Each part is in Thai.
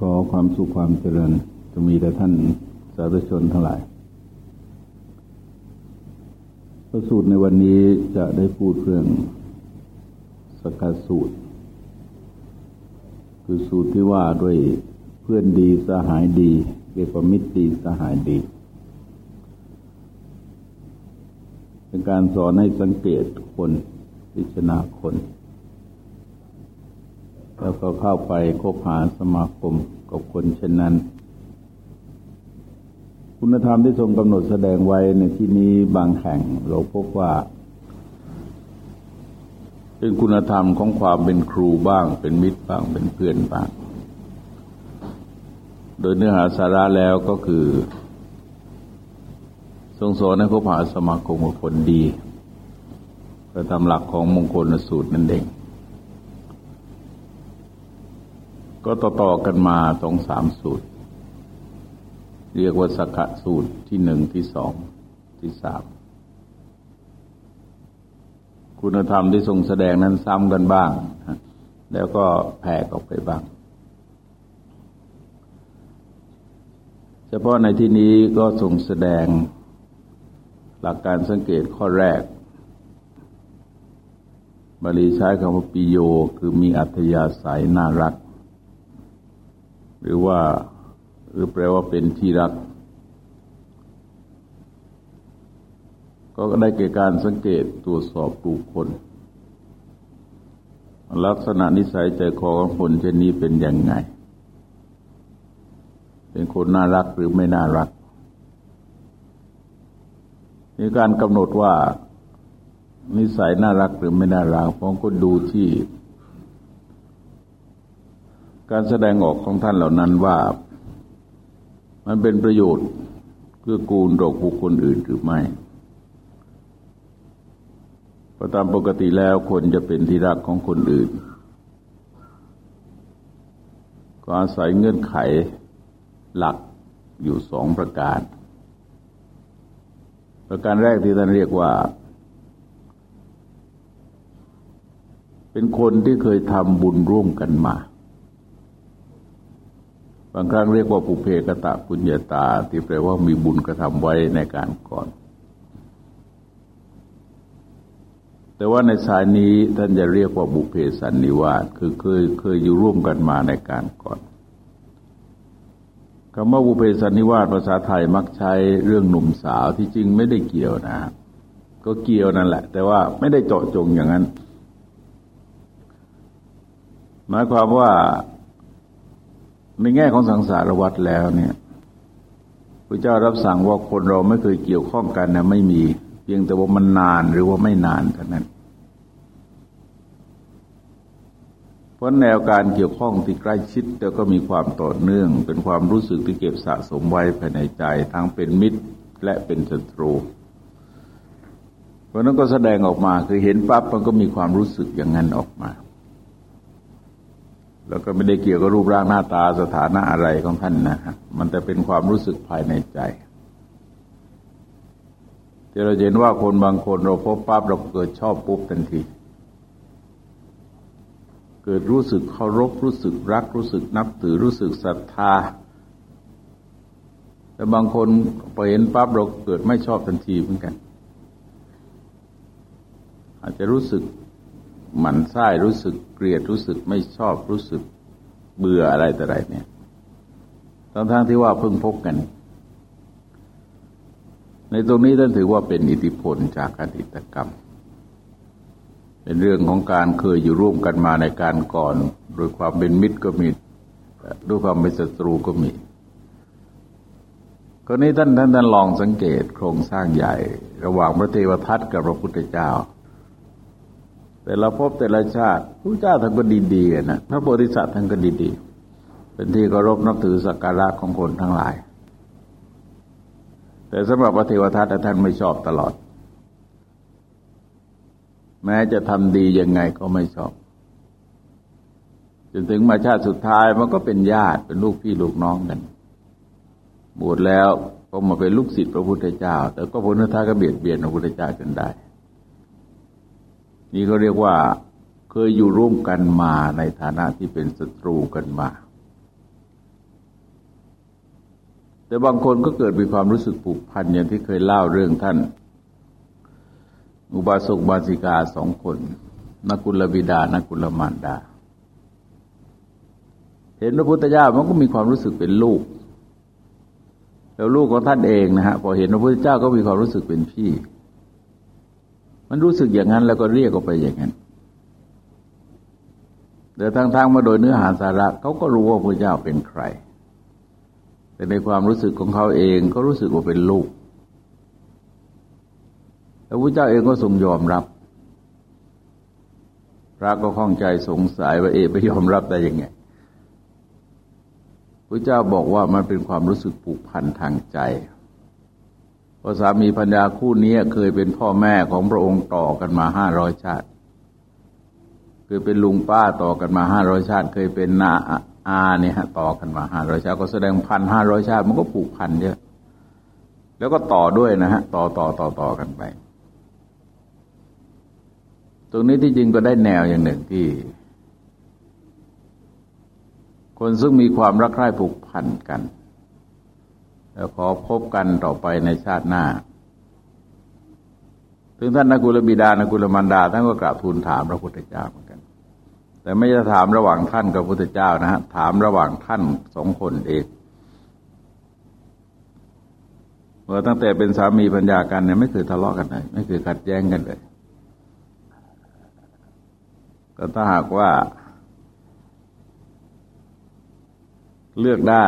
ขอความสุขความเจริญจะมีแต่ท่านสาธุชนทั้งหลายพระสูตรในวันนี้จะได้พูดเรื่องสกัดสูตร คือสูตรที่ว่าด้วยเพื่อนดีสหายดี เรียกว่ามิตรดีสหายดี เป็นการสอนให้สังเกตคนพิจารณาคน แล้วก็เข้าไปคบหาสมาคมกับคนเช่นนั้น คุณธรรมที่ทรงกำหนดแสดงไว้ในที่นี้บางแห่งเราพบว่า เป็นคุณธรรมของความเป็นครูบ้าง เป็นมิตรบ้างเป็นเพื่อนบ้าง โดยเนื้อหาสาระแล้วก็คือ ทรงสอนให้คบหาสมาคมกับคนดีก็ตามหลักของมงคลสูตรนั่นเอง ก็ต่อๆกันมาสองสามสูตร เรียกว่าสกะสูตรที่หนึ่งที่สองที่สามคุณธรรมที่ทรงแสดงนั้นซ้ำกันบ้าง แล้วก็แผ่ออกไปบ้าง เฉพาะในที่นี้ก็ทรงแสดงหลักการสังเกตข้อแรกบาลีใช้คำว่าปิโย คือมีอัธยาศัยน่ารัก หรือว่าหรือแปลว่าเป็นที่รัก ก็ได้เกี่การสังเกตตรวจสอบดูคนลักษณะนิสัยใจคอของคนเช่นนี้เป็นยังไง เป็นคนน่ารักหรือไม่น่ารักมีการกำหนดว่านิสัยน่ารักหรือไม่น่ารักผมก็ดูที่ การแสดงออกของท่านเหล่านั้นว่ามันเป็นประโยชน์เพื่อกูลดอกบุคคลอื่นหรือไม่เพราะตามปกติแล้วคนจะเป็นที่รักของคนอื่น ก็อาศัยเงื่อนไขหลักอยู่สองประการ ประการแรกที่ท่านเรียกว่า เป็นคนที่เคยทำบุญร่วมกันมา บางครั้งเรียกว่าปุเพกตะปุญญาตา ที่แปลว่ามีบุญกระทำไว้ในการก่อน แต่ว่าในสายนี้ท่านจะเรียกว่าบุเพสันนิวาสคือเคยเคยอยู่ร่วมกันมาในการก่อนคำว่าบุเพสันนิวาสภาษาไทยมักใช้เรื่องหนุ่มสาวที่จริงไม่ได้เกี่ยวนะ ก็เกี่ยวนั่นแหละ แต่ว่าไม่ได้เจาะจงอย่างนั้น หมายความว่า ในแง่ของสังสารวัตรแล้วเนี่ยพระเจ้ารับสั่งว่าคนเราไม่เคยเกี่ยวข้องกันนะไม่มี เพียงแต่ว่ามันนานหรือว่าไม่นานเท่านั้น เพราะแนวการเกี่ยวข้องที่ใกล้ชิดแล้วก็มีความต่อเนื่อง เป็นความรู้สึกที่เก็บสะสมไว้ภายในใจ ทั้งเป็นมิตรและเป็นศัตรูเพราะนั้นก็แสดงออกมาคือเห็นปั๊บมันก็มีความรู้สึกอย่างนั้นออกมา แล้วก็ไม่ได้เกี่ยวกับรูปร่างหน้าตาสถานะอะไรของท่านนะฮะมันแต่เป็นความรู้สึกภายในใจที่เราเห็นว่าคนบางคนเราพบปั๊บเราเกิดชอบปุ๊บทันที เกิดรู้สึกเคารพรู้สึกรัก รู้สึกนับถือรู้สึกศรัทธา แต่บางคนพอเห็นปั๊บเราเกิดไม่ชอบทันทีเหมือนกัน อาจจะรู้สึก หมันไส้รู้สึกเกลียดรู้สึกไม่ชอบรู้สึกเบื่ออะไรแต่ไรเนี่ยทั้งๆที่ว่าเพิ่งพบกัน ในตรงนี้ท่านถือว่าเป็นอิทธิพลจากอดีตกรรม เป็นเรื่องของการเคยอยู่ร่วมกันมาในการก่อนโดยความเป็นมิตรก็มีด้วยความเป็นศัตรูก็มีกรณีท่านท่านท่านลองสังเกตโครงสร้างใหญ่ ระหว่างพระเทวทัตกับพระพุทธเจ้า แต่ละภพแต่ละชาติพระเจ้าท่านก็ดีๆนะพระโพธิสัตว์ท่านก็ดีๆ เป็นที่เคารพนับถือสักการะของคนทั้งหลาย แต่สำหรับพระเทวทัตท่านไม่ชอบตลอด แม้จะทำดียังไงก็ไม่ชอบ จนถึงมาชาติสุดท้ายมันก็เป็นญาติเป็นลูกพี่ลูกน้องกันบวชแล้วก็มาเป็นลูกศิษย์พระพุทธเจ้า แต่ก็พลทาก็เบียดเบียนพระพุทธเจ้าจนได้ นี่ก็เรียกว่าเคยอยู่ร่วมกันมาในฐานะที่เป็นศัตรูกันมา แต่บางคนก็เกิดมีความรู้สึกผูกพันอย่างที่เคยเล่าเรื่องท่าน อุบาสกบาสิกาสองคนนักุลบิดานักุลมารดา เห็นพระพุทธเจ้ามันก็มีความรู้สึกเป็นลูก แล้วลูกของท่านเองนะฮะพอเห็นพระพุทธเจ้าก็มีความรู้สึกเป็นพี่ มันรู้สึกอย่างนั้นแล้วก็เรียกออกไปอย่างนั้นแต่ทางทางมาโดยเนื้อหาสาระเขาก็รู้ว่าพระเจ้าเป็นใคร แต่ในความรู้สึกของเขาเองก็รู้สึกว่าเป็นลูกแล้วพระเจ้าเองก็ทรงยอมรับ พระก็ข้องใจสงสัยว่าเอไปยอมรับได้ยังไงพระเจ้าบอกว่ามันเป็นความรู้สึกผูกพันทางใจ พราะสามีพัญญาคู่นี้เคยเป็นพ่อแม่ของพระองค์ต่อกันมาห้าร้อยชาติเคยเป็นลุงป้าต่อกันมาห้าร้อยชาติ เคยเป็นนาอาเนี่ยฮะต่อกันมาห้าร้อยชาติ ก็แสดงพันห้าร้อยชาติ มันก็ผูกพันเยอะแล้วก็ต่อด้วยนะฮะต่อต่อต่อต่อกันไป ตรงนี้ที่จริงก็ได้แนวอย่างหนึ่งที่ คนซึ่งมีความรักใคร่ผูกพันกัน แล้วขอพบกันต่อไปในชาติหน้าถึงท่านนกุลบิดานกุลมันดาท่านก็กราบทูลถามพระพุทธเจ้าเหมือนกัน แต่ไม่จะถามระหว่างท่านกับพระพุทธเจ้านะฮะถามระหว่างท่านสองคนเองเมื่อตั้งแต่เป็นสามีปัญญากันเนี่ยไม่เคยทะเลาะกันเลยไม่เคยขัดแย้งกันเลยก็ถ้าหากว่า เลือกได้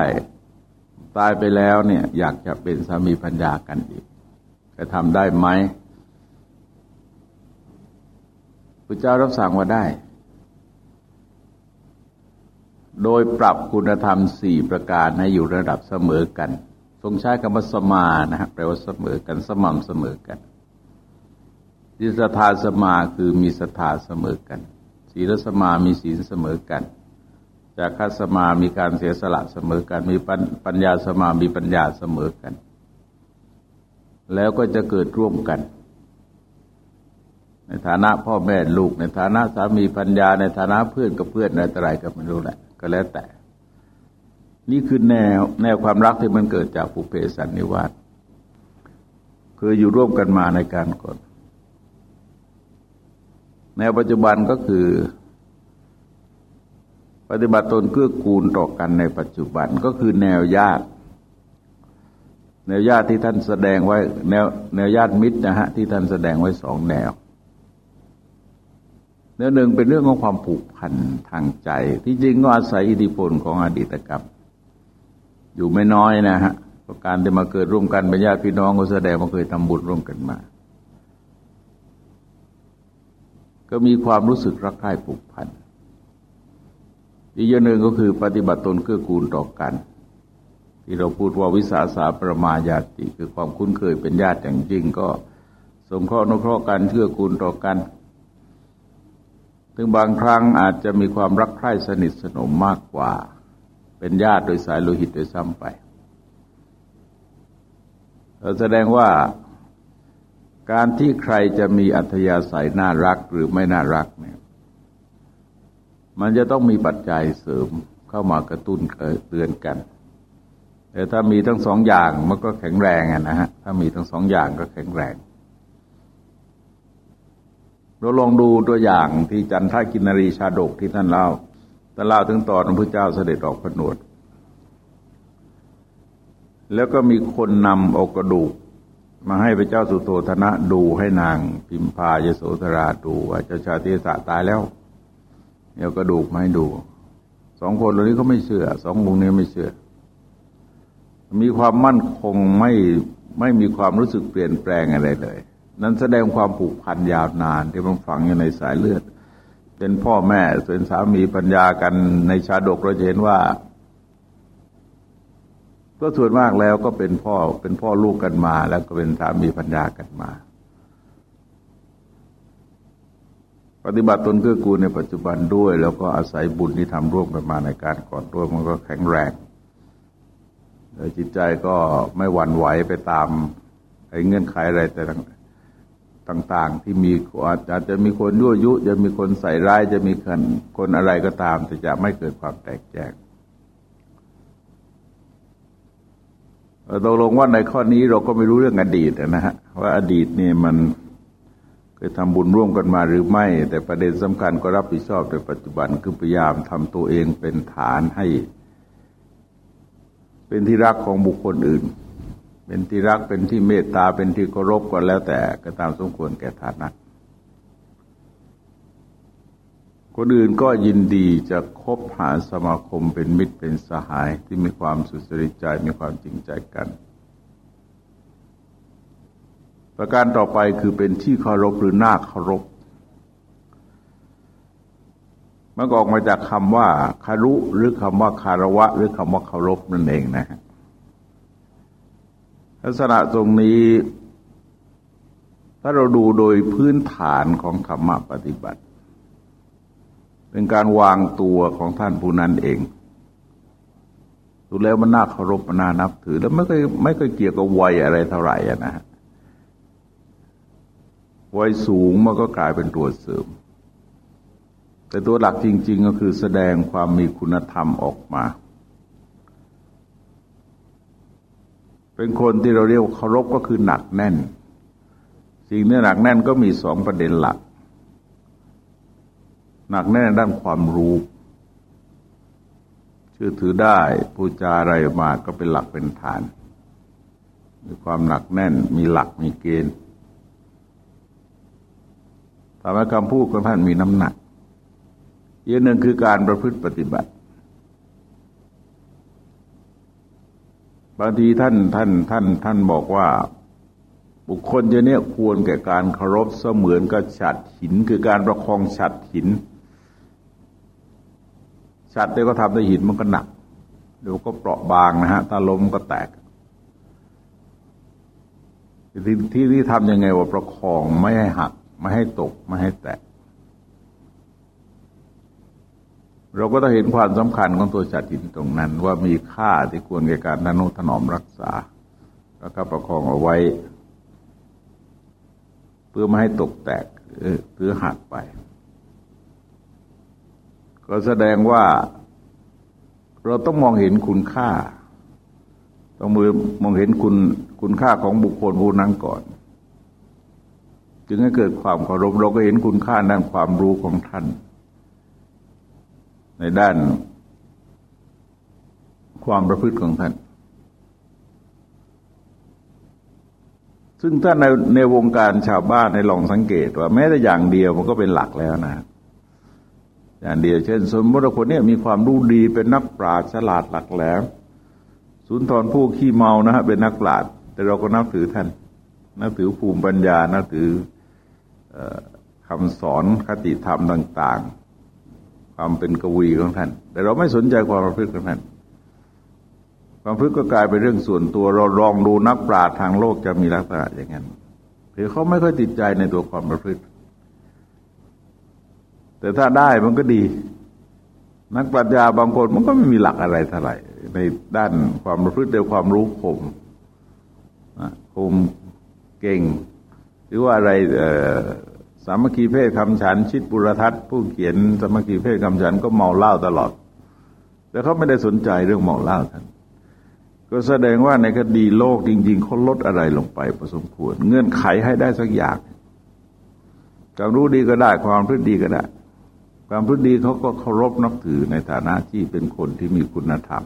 ตายไปแล้วเนี่ย อยากจะเป็นสามีปัญญากันอีกจะทำได้ไหมพระเจ้ารับสั่งว่าได้ โดยปรับคุณธรรมสี่ประการให้อยู่ระดับเสมอกัน ทรงใช้คำว่าสมานะฮะแปลว่าเสมอกันสม่ำเสมอกันดิสทาสมาคือมีศรัทธาเสมอกัน ศีลสมามีศีลเสมอกัน จากคัสมามีการเสียสละเสมอกัน มีปัญญาสมามีปัญญาเสมอกัน แล้วก็จะเกิดร่วมกัน ในฐานะพ่อแม่ลูก ในฐานะสามีปัญญา ในฐานะเพื่อนกับเพื่อนอะไรก็ไม่รู้แหละก็แล้วแต่ นี่คือแนวแนวความรักที่มันเกิดจากปุเพสันนิวาสคืออยู่ร่วมกันมาในการก่อนแนวปัจจุบันก็คือ ปฏิบัติตนเกื้อกูลต่อกันในปัจจุบันก็คือแนวญาติ แนวญาติที่ท่านแสดงไว้แนวแนวญาติมิตรนะฮะที่ท่านแสดงไว้สองแนวเนื้อหนึ่งเป็นเรื่องของความผูกพันทางใจ ที่จริงก็อาศัยอิทธิพลของอดีตกรรมอยู่ไม่น้อยนะฮะการที่มาเกิดร่วมกันเป็นญาติพี่น้องก็แสดงว่าเคยทำบุญร่วมกันมา ก็มีความรู้สึกรักใคร่ผูกพัน อีกอย่างหนึ่งก็คือปฏิบัติตนเกื้อกูลต่อกัน ที่เราพูดว่าวิสาสาประมาญาติคือความคุ้นเคยเป็นญาติอย่างจริงก็สงเคราะห์นุเคราะห์กันเกื้อกูลต่อกันถึงบางครั้งอาจจะมีความรักใคร่สนิทสนมมากกว่า เป็นญาติโดยสายโลหิตโดยซ้ำไปเราแสดงว่าการที่ใครจะมีอัธยาศัยน่ารักหรือไม่น่ารักเนี่ย มันจะต้องมีปัจจัยเสริมเข้ามากระตุ้นเตือนกัน แต่ถ้ามีทั้งสองอย่างมันก็แข็งแรงนะฮะ ถ้ามีทั้งสองอย่างก็แข็งแรง เราลองดูตัวอย่างที่จันทกินรีชาดกที่ท่านเล่าท่านเล่าถึงตอนพระเจ้าเสด็จออกผนวด แล้วก็มีคนนำเอากระดูกมาให้พระเจ้าสุโธธนะดูให้นางพิมพายโสธราดูว่าเจ้าชาติสะตายแล้ว เอากระดูกมาให้ดู สองคนเหล่านี้เขาไม่เชื่อ สองลุงนี้ไม่เชื่อ มีความมั่นคงไม่ไม่มีความรู้สึกเปลี่ยนแปลงอะไรเลย นั้นแสดงความผูกพันยาวนานที่มันฝังอยู่ในสายเลือด เป็นพ่อแม่เป็นสามีปัญญากันในชาดกเราจะเห็นว่าก็ส่วนมากแล้วก็เป็นพ่อเป็นพ่อลูกกันมา แล้วก็เป็นสามีปัญญากันมา ปฏิบัติตนเกื้อกูลในปัจจุบันด้วย แล้วก็อาศัยบุญที่ทำร่วมกันมาในการก่อนด้วยมันก็แข็งแรงจิตใจก็ไม่หวั่นไหวไปตามไอ้เงื่อนไขอะไรแต่ต่างๆ ที่มีอาจจะมีคนยั่วยุ จะมีคนใส่ร้ายจะมีคนคนอะไรก็ตามแต่จะไม่เกิดความแตกแยกตกลงว่าในข้อนี้เราก็ไม่รู้เรื่องอดีตนะฮะว่าอดีตนี่มัน เคยทำบุญร่วมกันมาหรือไม่ แต่ประเด็นสำคัญก็รับผิดชอบในปัจจุบันคือพยายามทำตัวเองเป็นฐานให้ เป็นที่รักของบุคคลอื่น เป็นที่รักเป็นที่เมตตาเป็นที่เคารพก็แล้วแต่ก็ตามสมควรแก่ฐานะคนอื่นก็ยินดีจะคบหาสมาคมเป็นมิตรเป็นสหายที่มีความสุจริตใจมีความจริงใจกัน ประการต่อไปคือเป็นที่เคารพหรือหน้าเคารพมันออกมาจากคำว่าคารุหรือคำว่าคารวะ หรือคำว่าเคารพนั่นเองนะฮะลักษณะตรงนี้ ถ้าเราดูโดยพื้นฐานของธรรมปฏิบัติ เป็นการวางตัวของท่านผู้นั้นเองดูแล้วมันน่าเคารพมันน่านับถือ แล้วไม่เคยไม่เคยเกี่ยวกับวัยอะไรเท่าไหร่นะฮะ วัยสูงมันก็กลายเป็นตัวเสริม แต่ตัวหลักจริง ๆ ก็คือแสดงความมีคุณธรรมออกมา เป็นคนที่เราเรียกเคารพก็คือหนักแน่น สิ่งนี้หนักแน่นก็มีสองประเด็นหลัก หนักแน่นด้านความรู้เชื่อถือได้พูดจาอะไรมาก็เป็นหลักเป็นฐาน มีความหนักแน่น มีหลักมีเกณฑ์ ทำให้คำพูดของท่านมีน้ำหนักอีกหนึ่งคือการประพฤติปฏิบัติ บางทีท่านท่านท่านท่านบอกว่า บุคคลจะเนี่ยควรแก่การเคารพเสมือนกับฉัดหิน คือการประคองฉัดหินชัดเดี๋ยวก็ทำด้วยหินมันก็หนักเดี๋ยวก็เปราะบางนะฮะถ้าล้มก็แตกที่ที่ที่ทำยังไงว่าประคองไม่ให้หัก ไม่ให้ตกไม่ให้แตก เราก็ต้องเห็นความสำคัญของตัวจัดหินตรงนั้น ว่ามีค่าที่ควรแก่การทนุถนอมรักษา แล้วก็ประคองเอาไว้ เพื่อไม่ให้ตกแตกหรือหักไป ก็แสดงว่าเราต้องมองเห็นคุณค่า ต้องมือมองเห็นคุณคุณค่าของบุคคลผู้นั้นก่อน จึงให้เกิดความเคารพเราก็เห็นคุณค่าด้านความรู้ของท่าน ในด้านความประพฤติของท่าน ซึ่งถ้าในในวงการชาวบ้านในลองสังเกตว่าแม้แต่อย่างเดียวมันก็เป็นหลักแล้วนะ อย่างเดียวเช่น สมมติคนนี้มีความรู้ดีเป็นนักปราชญ์ฉลาดหลักแหลมสุนทรผู้ขี้เมานะฮะเป็นนักปราชญ์แต่เราก็นับถือท่าน นับถือภูมิปัญญา นับถือ คำสอนคติธรรมต่าง ๆ ความเป็นกวีของท่าน แต่เราไม่สนใจความประพฤติของท่านความประพฤติก็กลายเป็นเรื่องส่วนตัว เราลองดูนักปราชญ์ทางโลกจะมีลักษณะอย่างนั้นคือเขาไม่ค่อยติดใจในตัวความประพฤติ แต่ถ้าได้มันก็ดี นักปรัชญาบางคนมันก็ไม่มีหลักอะไรเท่าไหร่ในด้านความประพฤติเดียวความรู้คมคมเก่ง หรือว่าอะไรสามัคคีเพศคำฉันชิดบุรทัศน์ผู้เขียนสามัคคีเพศคำฉันก็เมาเหล้าตลอด แต่เขาไม่ได้สนใจเรื่องเมาเหล้าท่านก็แสดงว่าในคดีโลกจริงๆเขาลดอะไรลงไปพอสมควร เงื่อนไขให้ได้สักอย่างความรู้ดีก็ได้ความพฤติดีก็ได้ ความพฤติดีเขาก็เคารพนับถือในฐานะที่เป็นคนที่มีคุณธรรม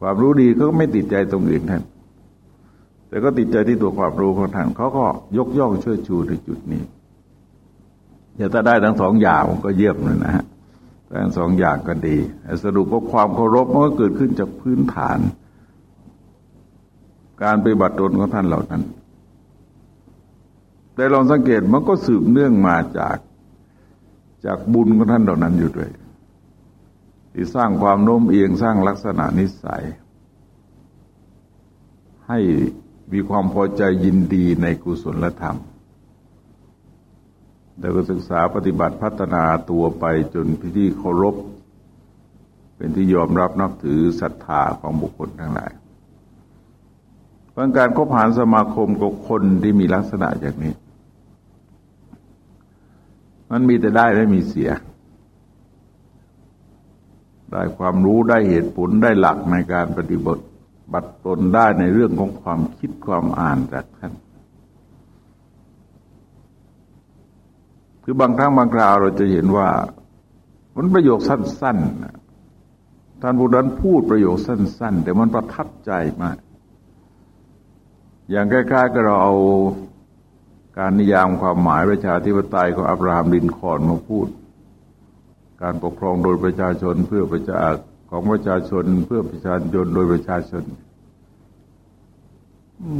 ความรู้ดีเขาก็ไม่ติดใจตรงอื่นท่าน แต่ก็ติดใจที่ตัวความรู้ของท่านเขาก็ยกย่องเชิดชูในจุดนี้อย่าถ้าได้ทั้งสองอย่างมันก็เยี่ยมเลยนะฮะทั้งสองอย่างก็ดีสรุปว่าความเคารพมันก็เกิดขึ้นจากพื้นฐาน การปฏิบัติตนของท่านเหล่านั้น แต่ลองสังเกตมันก็สืบเนื่องมาจากจากบุญของท่านเหล่านั้นอยู่ด้วยที่สร้างความโน้มเอียงสร้างลักษณะนิสัย ให้ มีความพอใจยินดีในกุศลธรรม แล้วก็ศึกษาปฏิบัติพัฒนาตัวไปจนพิธีเคารพ เป็นที่ยอมรับนับถือศรัทธาของบุคคลทั้งหลายเพราะการคบหาสมาคมกับคนที่มีลักษณะอย่างนี้ มันมีแต่ได้ไม่มีเสีย ได้ความรู้ได้เหตุผลได้หลักในการปฏิบัติ บัดตนได้ในเรื่องของความคิดความอ่านจากท่าน คือบางครั้งบางคราวเราจะเห็นว่า มันประโยคสั้นๆ ท่านผู้นั้นพูดประโยคสั้น ๆ แต่มันประทับใจมาก อย่างใกล้ๆกับเราเอาการนิยามความหมายประชาธิปไตยของอับราฮัมลินคอนมาพูด การปกครองโดยประชาชนเพื่อประชา ของประชาชนเพื่อประชาชนโดยประชาชน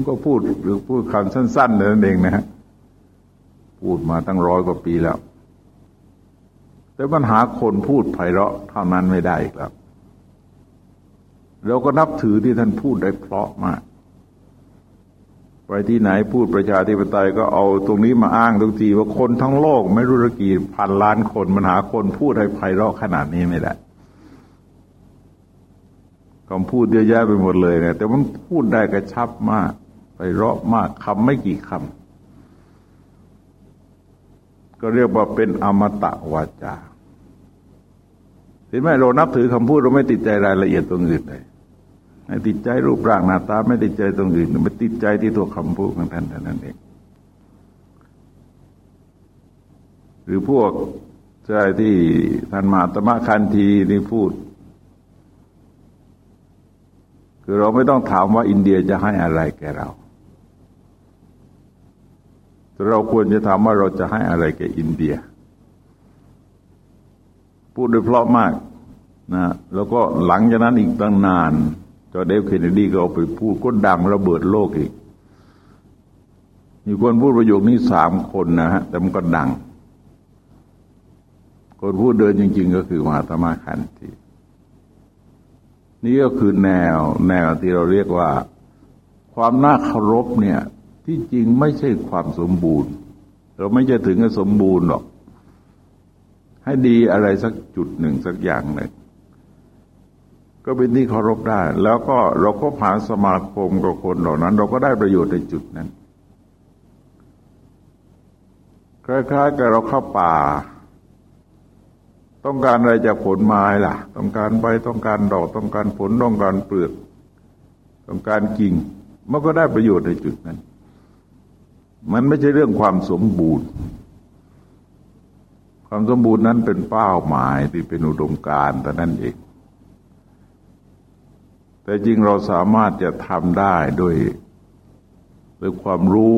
ก็พูดหรือพูดคำสั้นๆนั่นเองนะฮะพูดมาตั้งร้อยกว่าปีแล้ว แต่ปัญหาคนพูดไพเราะเท่านั้นไม่ได้อีกแล้วเราก็นับถือที่ท่านพูดได้เพราะมากไปที่ไหนพูดประชาธิปไตยก็เอาตรงนี้มาอ้างทุกทีว่าคนทั้งโลก ไม่รู้กี่พันล้านคนมันหาคนพูดให้ไพเราะขนาดนี้ไม่ได้ คำพูดเยอะแยะไปหมดเลยนะแต่มันพูดได้กระชับมาก ไปเราะมากคำไม่กี่คำก็เรียกว่าเป็นอมตะวาจาเห็นไหมเรานับถือคำพูดเราไม่ติดใจรายละเอียดตรงอื่นเลยไม่ติดใจรูปร่างหน้าตา ไม่ติดใจตรงอื่นไม่ติดใจที่ตัวคำพูดของท่านเท่านั้นเองหรือพวกใช่ที่ท่านมาตมะคันทีนี่พูด คือเราไม่ต้องถามว่าอินเดียจะให้อะไรแก่เราแต่เราควรจะถามว่าเราจะให้อะไรแก่อินเดีย พูดโดยเพราะมากนะแล้วก็หลังจากนั้นอีกตั้งนานจอเดฟเคนเนดีก็เอาไปพูดก็ดังระเบิดโลกอีก มีคนพูดประโยคนี้สามคนนะฮะ แต่มันก็ดัง คนพูดเดินจริง ๆ ก็คือมหาตมาคันที นี่ก็คือแนวแนวที่เราเรียกว่า ความน่าเคารพเนี่ย ที่จริงไม่ใช่ความสมบูรณ์ เราไม่จะถึงกับสมบูรณ์หรอก ให้ดีอะไรสักจุดหนึ่งสักอย่างหนึ่งก็เป็นที่เคารพได้ แล้วก็เราก็ผ่านสมาคมกับคนเหล่านั้น เราก็ได้ประโยชน์ในจุดนั้น คล้ายๆกับเราเข้าป่า ต้องการอะไรจากผลไม้ล่ะ ต้องการใบต้องการดอกต้องการผลต้องการเปลือก ต้องการกิ่ง มันก็ได้ประโยชน์ในจุดนั้น มันไม่ใช่เรื่องความสมบูรณ์ ความสมบูรณ์นั้นเป็นเป้าหมายที่เป็นอุดมการแต่นั่นเอง แต่จริงเราสามารถจะทำได้โดยด้วยความรู้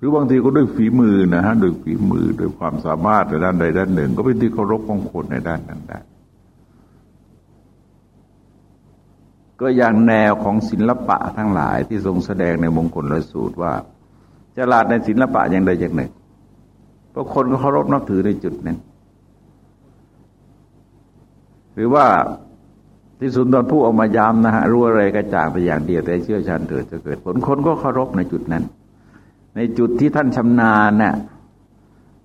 หรือบางทีก็ด้วยฝีมือนะฮะโดยฝีมือโดยความสามารถในด้านใดด้านหนึ่ง ก็เป็นที่เคารพของคนในด้านนั้นได้ก็อย่างแนวของศิลปะทั้งหลายที่ทรงแสดงในมงคลละสูตรว่าฉลาดในศิลปะอย่างใดอย่างหนึ่งเพราะคนก็เคารพนับถือในจุดนั้น หรือว่าที่สุนทรผู้ออกมาย้ำนะฮะรู้อะไรกระจ่างแต่อย่างเดียวแต่เชื่อชันเถิดจะเกิดผลคนก็เคารพในจุดนั้น ในจุดที่ท่านชำนาญเนี่ย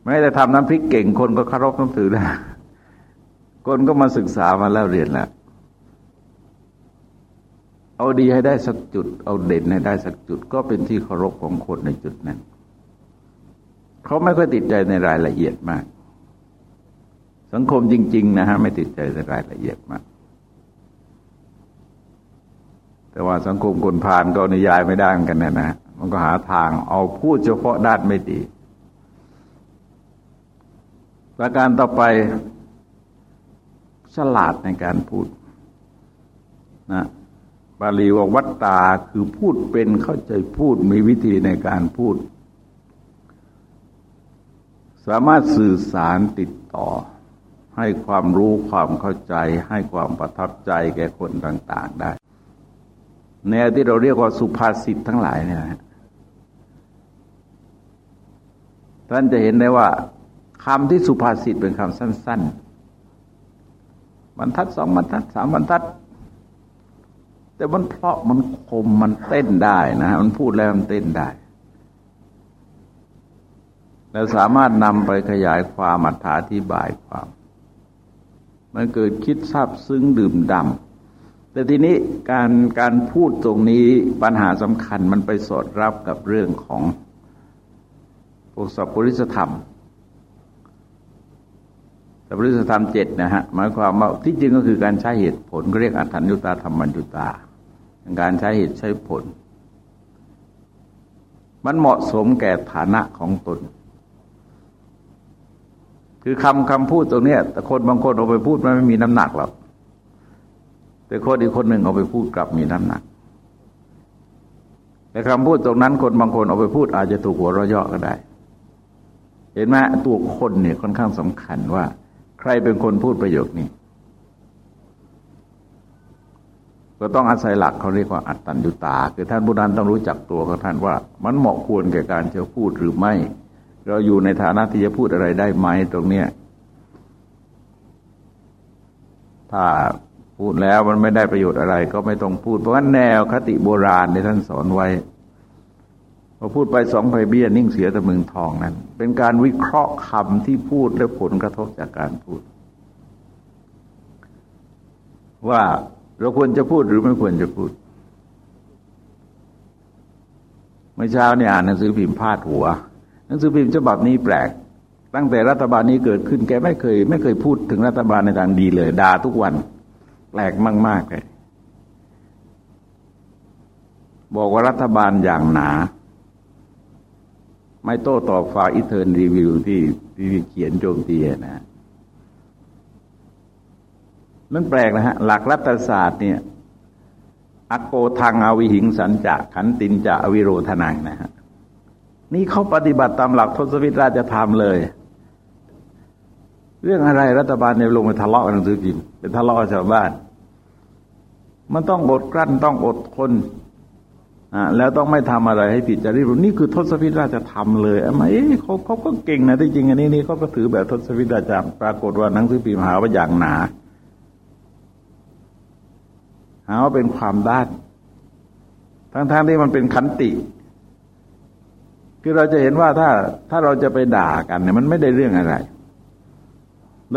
ไม่แต่ทำน้ำพริกเก่งคนก็เคารพนับถือนะคนก็มาศึกษามาแล้วเรียนแล้วเอาดีให้ได้สักจุด เอาเด่นให้ได้สักจุด ก็เป็นที่เคารพของคนในจุดนั้น เขาไม่ค่อยติดใจในรายละเอียดมาก สังคมจริง ๆ นะฮะไม่ติดใจในรายละเอียดมาก แต่ว่าสังคมคนพานก็นิยายไม่ได้เหมือนกันนะนะมันก็หาทางเอาพูดเฉพาะด้านไม่ดี ประการต่อไปฉลาดในการพูดนะบาลีว่าวัตตาคือพูดเป็นเข้าใจพูดมีวิธีในการพูด สามารถสื่อสารติดต่อ ให้ความรู้ความเข้าใจ ให้ความประทับใจแก่คนต่าง ๆ ได้ แนวที่เราเรียกว่าสุภาษิตทั้งหลายเนี่ยท่านจะเห็นได้ว่าคำที่สุภาษิตเป็นคำสั้น ๆ บรรทัดสองบรรทัดสามบรรทัด แต่มันเพราะมันคมมันเต้นได้นะมันพูดแล้วมันเต้นได้ แล้วสามารถนำไปขยายความอธิบายความ มันเกิดคิดซาบซึ้งดื่มด่ำ แต่ทีนี้การการพูดตรงนี้ปัญหาสำคัญมันไปสอดรับกับเรื่องของพวกสัพพุริสธรรมสัพพุริสธรรมเจ็ดนะฮะหมายความว่าที่จริงก็คือการใช้เหตุผลก็เรียกอัตถัญญุตาธรรมัญญุตา การใช้เหตุใช้ผล มันเหมาะสมแก่ฐานะของตน คือคำคำพูดตรงนี้แต่คนบางคนเอาไปพูดมันไม่มีน้ำหนักหรอก แต่คนอีกคนหนึ่งเอาไปพูดกลับมีน้ำหนัก แต่คำพูดตรงนั้นคนบางคนเอาไปพูดอาจจะถูกหัวเราะเยาะก็ได้ เห็นไหมตัวคนเนี่ยค่อนข้างสำคัญว่า ใครเป็นคนพูดประโยคนี้ ก็ต้องอาศัยหลักเขาเรียกว่าอัตตัญญุตา คือท่านผู้นั้นต้องรู้จักตัวของท่านว่า มันเหมาะควรแก่การจะพูดหรือไม่ เราอยู่ในฐานะที่จะพูดอะไรได้ไหมตรงเนี้ยถ้า พูดแล้วมันไม่ได้ประโยชน์อะไร ก็ไม่ต้องพูด เพราะว่าแนวคติโบราณในท่านสอนไว้พอพูดไปสองไพเบี้ยนิ่งเสียต่มึงทองนั้น เป็นการวิเคราะห์คำที่พูดและผลกระทบจากการพูด ว่าเราควรจะพูดหรือไม่ควรจะพูด เมื่อเช้าเนี่ยอ่านหนังสือพิมพ์พาดหัว หนังสือพิมพ์ฉบับนี้แปลก ตั้งแต่รัฐบาลนี้เกิดขึ้นแกไม่เคย ไม่เคยพูดถึงรัฐบาลในทางดีเลยด่าทุกวัน แปลกมาก ๆ เลย บอกว่ารัฐบาลอย่างหนา ไม่โต้ตอบฟาอิเทอร์รีวิวที่ที่เขียนโจมตีนะมันแปลกนะฮะ หลักรัฐศาสตร์เนี่ยอโกทางอาวิหิงสันจะขันตินจะอวิโรธนังนะฮะนี่เขาปฏิบัติตามหลักทศวิตราชธรรมเลย เรื่องอะไรรัฐบาลเนี่ยลงไปทะเลาะกันหนังสือพิมพ์เป็นทะเลาะชาวบ้าน มันต้องอดกลั้นต้องอดทนอ่าแล้วต้องไม่ทำอะไรให้ผิดจริตนี่คือทศพิธราชธรรมเลยอะมเอ๊ะเขาเขาก็เก่งนะที่จริงอันนี้นี่เขาก็ถือแบบทศพิธราชปรากฏว่าหนังสือพิมพ์หาว่าอย่างหนา หาว่าเป็นความด้าน ทั้งๆที่มันเป็นขันติคือเราจะเห็นว่าถ้าถ้าเราจะไปด่ากันเนี่ยมันไม่ได้เรื่องอะไร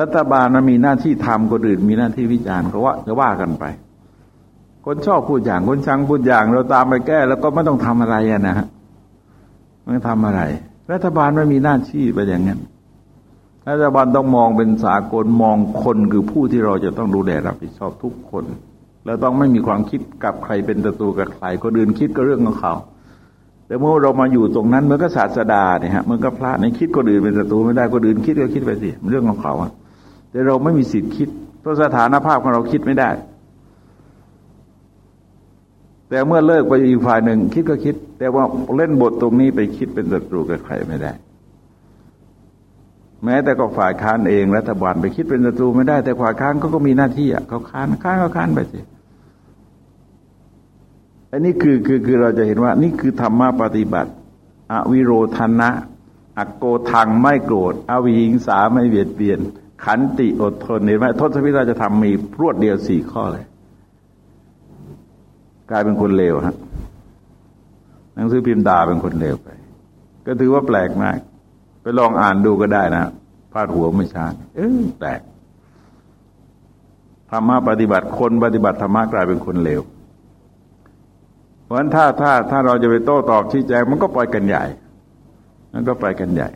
รัฐบาลมันมีหน้าที่ทำคนอื่นมีหน้าที่วิจารณ์เขาว่าจะว่ากันไป คนชอบพูดอย่างคนชังพูดอย่าง เราตามไปแก้ แล้วก็ไม่ต้องทำอะไรอะนะฮะไม่ทำอะไร รัฐบาลไม่มีหน้าที่ไปอย่างนั้นรัฐบาลต้องมองเป็นสากลมองคนคือผู้ที่เราจะต้องดูแลรับผิดชอบทุกคน แล้วต้องไม่มีความคิดกับใครเป็นศัตรูกับใครคนอื่นคิดก็เรื่องของเขา แต่เมื่อเรามาอยู่ตรงนั้นเมื่อก็ศาสดาเนี่ยฮะเมื่อก็พระในคิดคนอื่นเป็นศัตรูไม่ได้คนอื่นคิดก็คิดไปสิเรื่องของเขาแต่เราไม่มีสิทธิ์คิดเพราะสถานภาพของเราคิดไม่ได้ แต่เมื่อเลิกไปอีกฝ่ายหนึ่ง คิดก็คิด แต่ว่าเล่นบทตรงนี้ไปคิดเป็นศัตรูกับใครไม่ได้ แม้แต่ก็ฝ่ายค้านเองรัฐบาลไปคิดเป็นศัตรูไม่ได้ แต่ฝ่ายค้านก็ก็มีหน้าที่อะเขาค้านค้านก็ค้านไปสิอันนี้คือคือคือเราจะเห็นว่า นี่คือธรรมะปฏิบัติอวิโรธนะอโกทังไม่โกรธ อวิหิงสาไม่เบียดเบียน ขันติอดทนเห็นไหมทศพิราจะทำมีพรวดเดียวสี่ข้อเลย กลายเป็นคนเลวฮะหนังสือพิมพ์ด่าเป็นคนเลวไป ก็ถือว่าแปลกมาก ไปลองอ่านดูก็ได้นะพาดหัวไม่ช้าเออแปลกธรรมะปฏิบัติคนปฏิบัติธรรมะกลายเป็นคนเลวเพราะฉะนั้นถ้าถ้าถ้าเราจะไปโต้ตอบชี้แจงมันก็ปล่อยกันใหญ่ มันก็ปล่อยกันใหญ่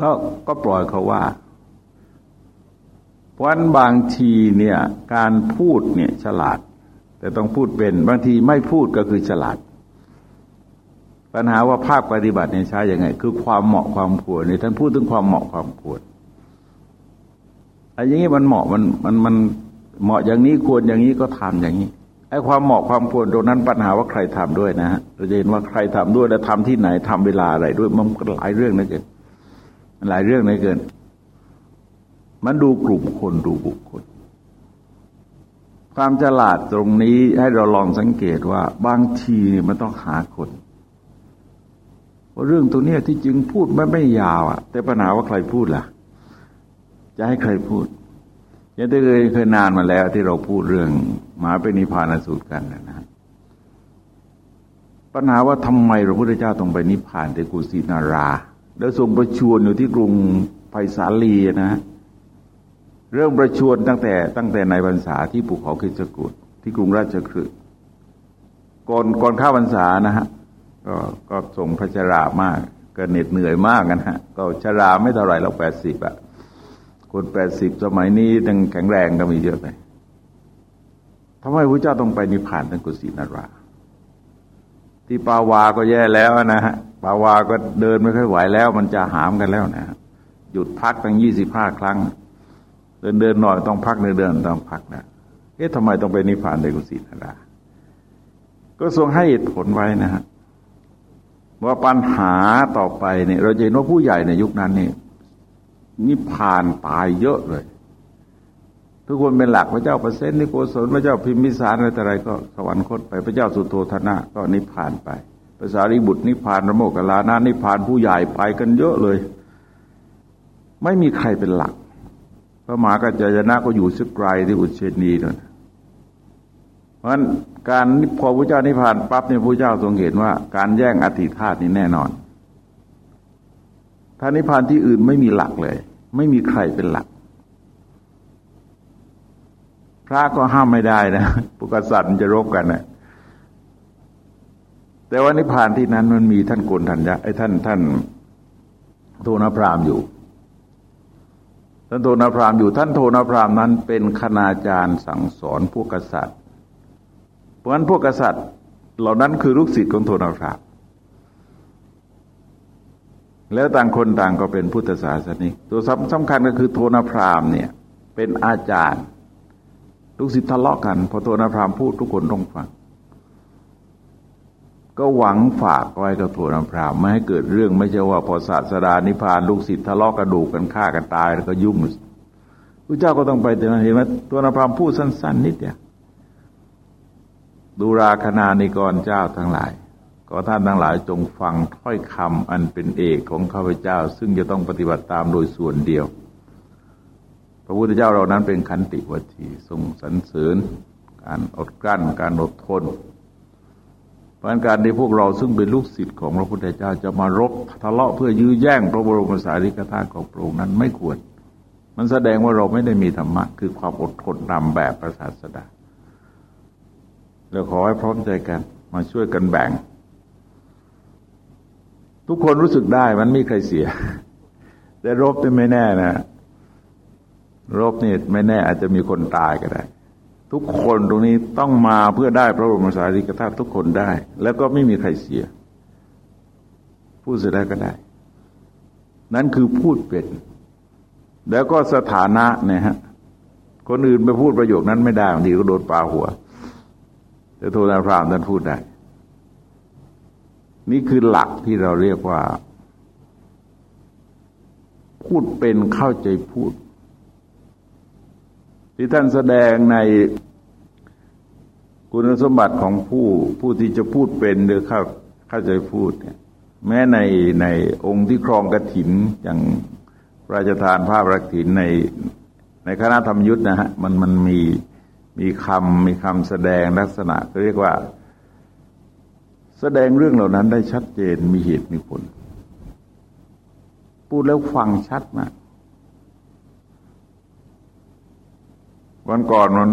ก็ก็ปล่อยเขาว่า เพราะนั้นบางทีเนี่ย การพูดเนี่ยฉลาด แต่ต้องพูดเป็นบางทีไม่พูดก็คือฉลาด ปัญหาว่าภาคปฏิบัติเนี่ยใช้ยังไง คือความเหมาะความควรเนี่ยท่านพูดถึงความเหมาะความควรไอ้อย่างนี้มันเหมาะมันมันมันเหมาะอย่างนี้ควรอย่างนี้ก็ทำอย่างนี้ไอ้ความเหมาะความควรตรงนั้นปัญหาว่าใครทำด้วยนะฮะเราจะเห็นว่าใครทำด้วยและทำที่ไหนทำเวลาอะไรด้วยมันหลายเรื่องนะเกินหลายเรื่องนะเกิน มันดูกลุ่มคนดูบุคคล ความฉลาดตรงนี้ให้เราลองสังเกตว่า บางทีเนี่ยมันต้องหาคนว่าเรื่องตัวเนี้ยที่จริงพูดไม่ไม่ยาวอะแต่ปัญหาว่าใครพูดล่ะ จะให้ใครพูดยังได้เคยเคยนานมาแล้วที่เราพูดเรื่องหมาเป็นนิพพานสูตรกันนะปัญหาว่าทำไมพระพุทธเจ้าต้องไปนิพพานแต่กุสินารา แล้วทรงประชวรอยู่ที่กรุงไผ่สาลีนะฮะ เริ่มประชวรตั้งแต่ตั้งแต่ในพรรษาที่ภูเขาคิจกุฏที่กรุงราชคฤห์ก่อนก่อนข้าพรรษานะฮะก็ก็ทรงพระชรามากก็เหน็ดเหนื่อยมากกันฮะก็ชราไม่เท่าไรเราแปดสิบอะคนแปดสิบสมัยนี้ยังแข็งแรงก็มีเยอะไปทำไมพระเจ้าต้องไปนิพพานทั้งกุศินาราที่ปาวาก็แย่แล้วนะฮะปาวาก็เดินไม่ค่อยไหวแล้ว มันจะหามกันแล้วนะหยุดพักตั้งยี่สิบห้าครั้ง เดินเดินหน่อยต้องพักเดินเดินต้องพักนะเอ๊ะทำไมต้องไปนิพพานในกุศินาราก็ทรงให้เหตุผลไว้นะฮะว่าปัญหาต่อไปเนี่ย เราจะเห็นว่าผู้ใหญ่ในยุคนั้นเนี่ยนิพพานตายเยอะเลย ทุกคนเป็นหลักพระเจ้าประเสนนิโกศลพระเจ้าพิมพิสารอะไรต่อะไรก็สวรรคตไปพระเจ้าสุโธธนะ ก็นิพพานไปภาษาริบุตรนิพพานระโมกขลานานิพพานผู้ใหญ่ไปกันเยอะเลย ไม่มีใครเป็นหลัก พระมหากัจจายนะก็อยู่สักไกลที่อุเชนีนั่นเพราะฉะนั้นการพอพระเจ้านิพพานปั๊บเนี่ยพระเจ้าทรงเห็นว่า การแย่งอธิธาตุนี่แน่นอนถ้านิพพานที่อื่นไม่มีหลักเลย ไม่มีใครเป็นหลัก พระก็ห้ามไม่ได้นะปุกษัตริย์จะรบกันนะแต่ว่านิพพานที่นั้นมันมีท่านโกนทัญญาไอ้ท่านท่านโทนพรามอยู่ ท่านโทนพรามอยู่ท่านโทนพรามนั้นเป็นคณาจารย์สั่งสอนพวกกษัตริย์ เพราะฉะนั้นพวกกษัตริย์ เหล่านั้นคือลูกศิษย์ของโทนพรามแล้วต่างคนต่างก็เป็นพุทธศาสนิกตัวสำคัญก็คือโทนพรามเนี่ยเป็นอาจารย์ ลูกศิษย์ทะเลาะกันพอโทนพรามพูดทุกคนต้องฟัง ก็หวังฝากไว้กับโทนพรามไม่ให้เกิดเรื่องไม่ใช่ว่าพอศาสดานิพานลูกศิษย์ทะเลาะกระดูกกันฆ่ากันตายแล้วก็ยุ่งพระเจ้าก็ต้องไปแต่เห็นไหมตัวนพรามพูดสั้น ๆ นิดเดียวดูราคณานิกรเจ้าทั้งหลาย ก็ท่านทั้งหลายจงฟังถ้อยคำอันเป็นเอกของข้าพเจ้า ซึ่งจะต้องปฏิบัติตามโดยส่วนเดียว พระพุทธเจ้าเรานั้นเป็นขันติวัตีทรงสรรเสริญการอดกลั้นการอดทน ราะการที่พวกเราซึ่งเป็นลูกศิษย์ของพระพุทธเจ้าจะมารบทะเลาะเพื่อยื้อแย่งพระบรมสารีริกธาตุของพระองค์นั้นไม่ควร มันแสดงว่าเราไม่ได้มีธรรมะคือความอดทนนำแบบพระศาสดาเราขอให้พร้อมใจกัน มาช่วยกันแบ่ง ทุกคนรู้สึกได้มันไม่ใครเสีย แต่รบนี่ไม่แน่นะ รบนี่ไม่แน่อาจจะมีคนตายก็ได้ ทุกคนตรงนี้ต้องมาเพื่อได้พระบรมสารีริกธาตุทุกคนได้ แล้วก็ไม่มีใครเสีย พูดเสียได้ก็ได้ นั่นคือพูดเป็น แล้วก็สถานะเนี่ยฮะ คนอื่นไปพูดประโยคนั้นไม่ได้บางทีก็โดนปาหัว แต่โทนาพรามท่านพูดได้ นี่คือหลักที่เราเรียกว่า พูดเป็นเข้าใจพูด ที่ท่านแสดงในคุณสมบัติของผู้ผู้ที่จะพูดเป็นหรือเข้าเข้าใจพูดเนี่ยแม้ในในองค์ที่ครองกระถินอย่างราชทานภาพรักถินในในคณะธรรมยุทธนะฮะมันมันมีมีคำมีคำแสดงลักษณะเรียกว่า แสดงเรื่องเหล่านั้นได้ชัดเจนมีเหตุมีผล พูดแล้วฟังชัดมาก วันก่อนมัน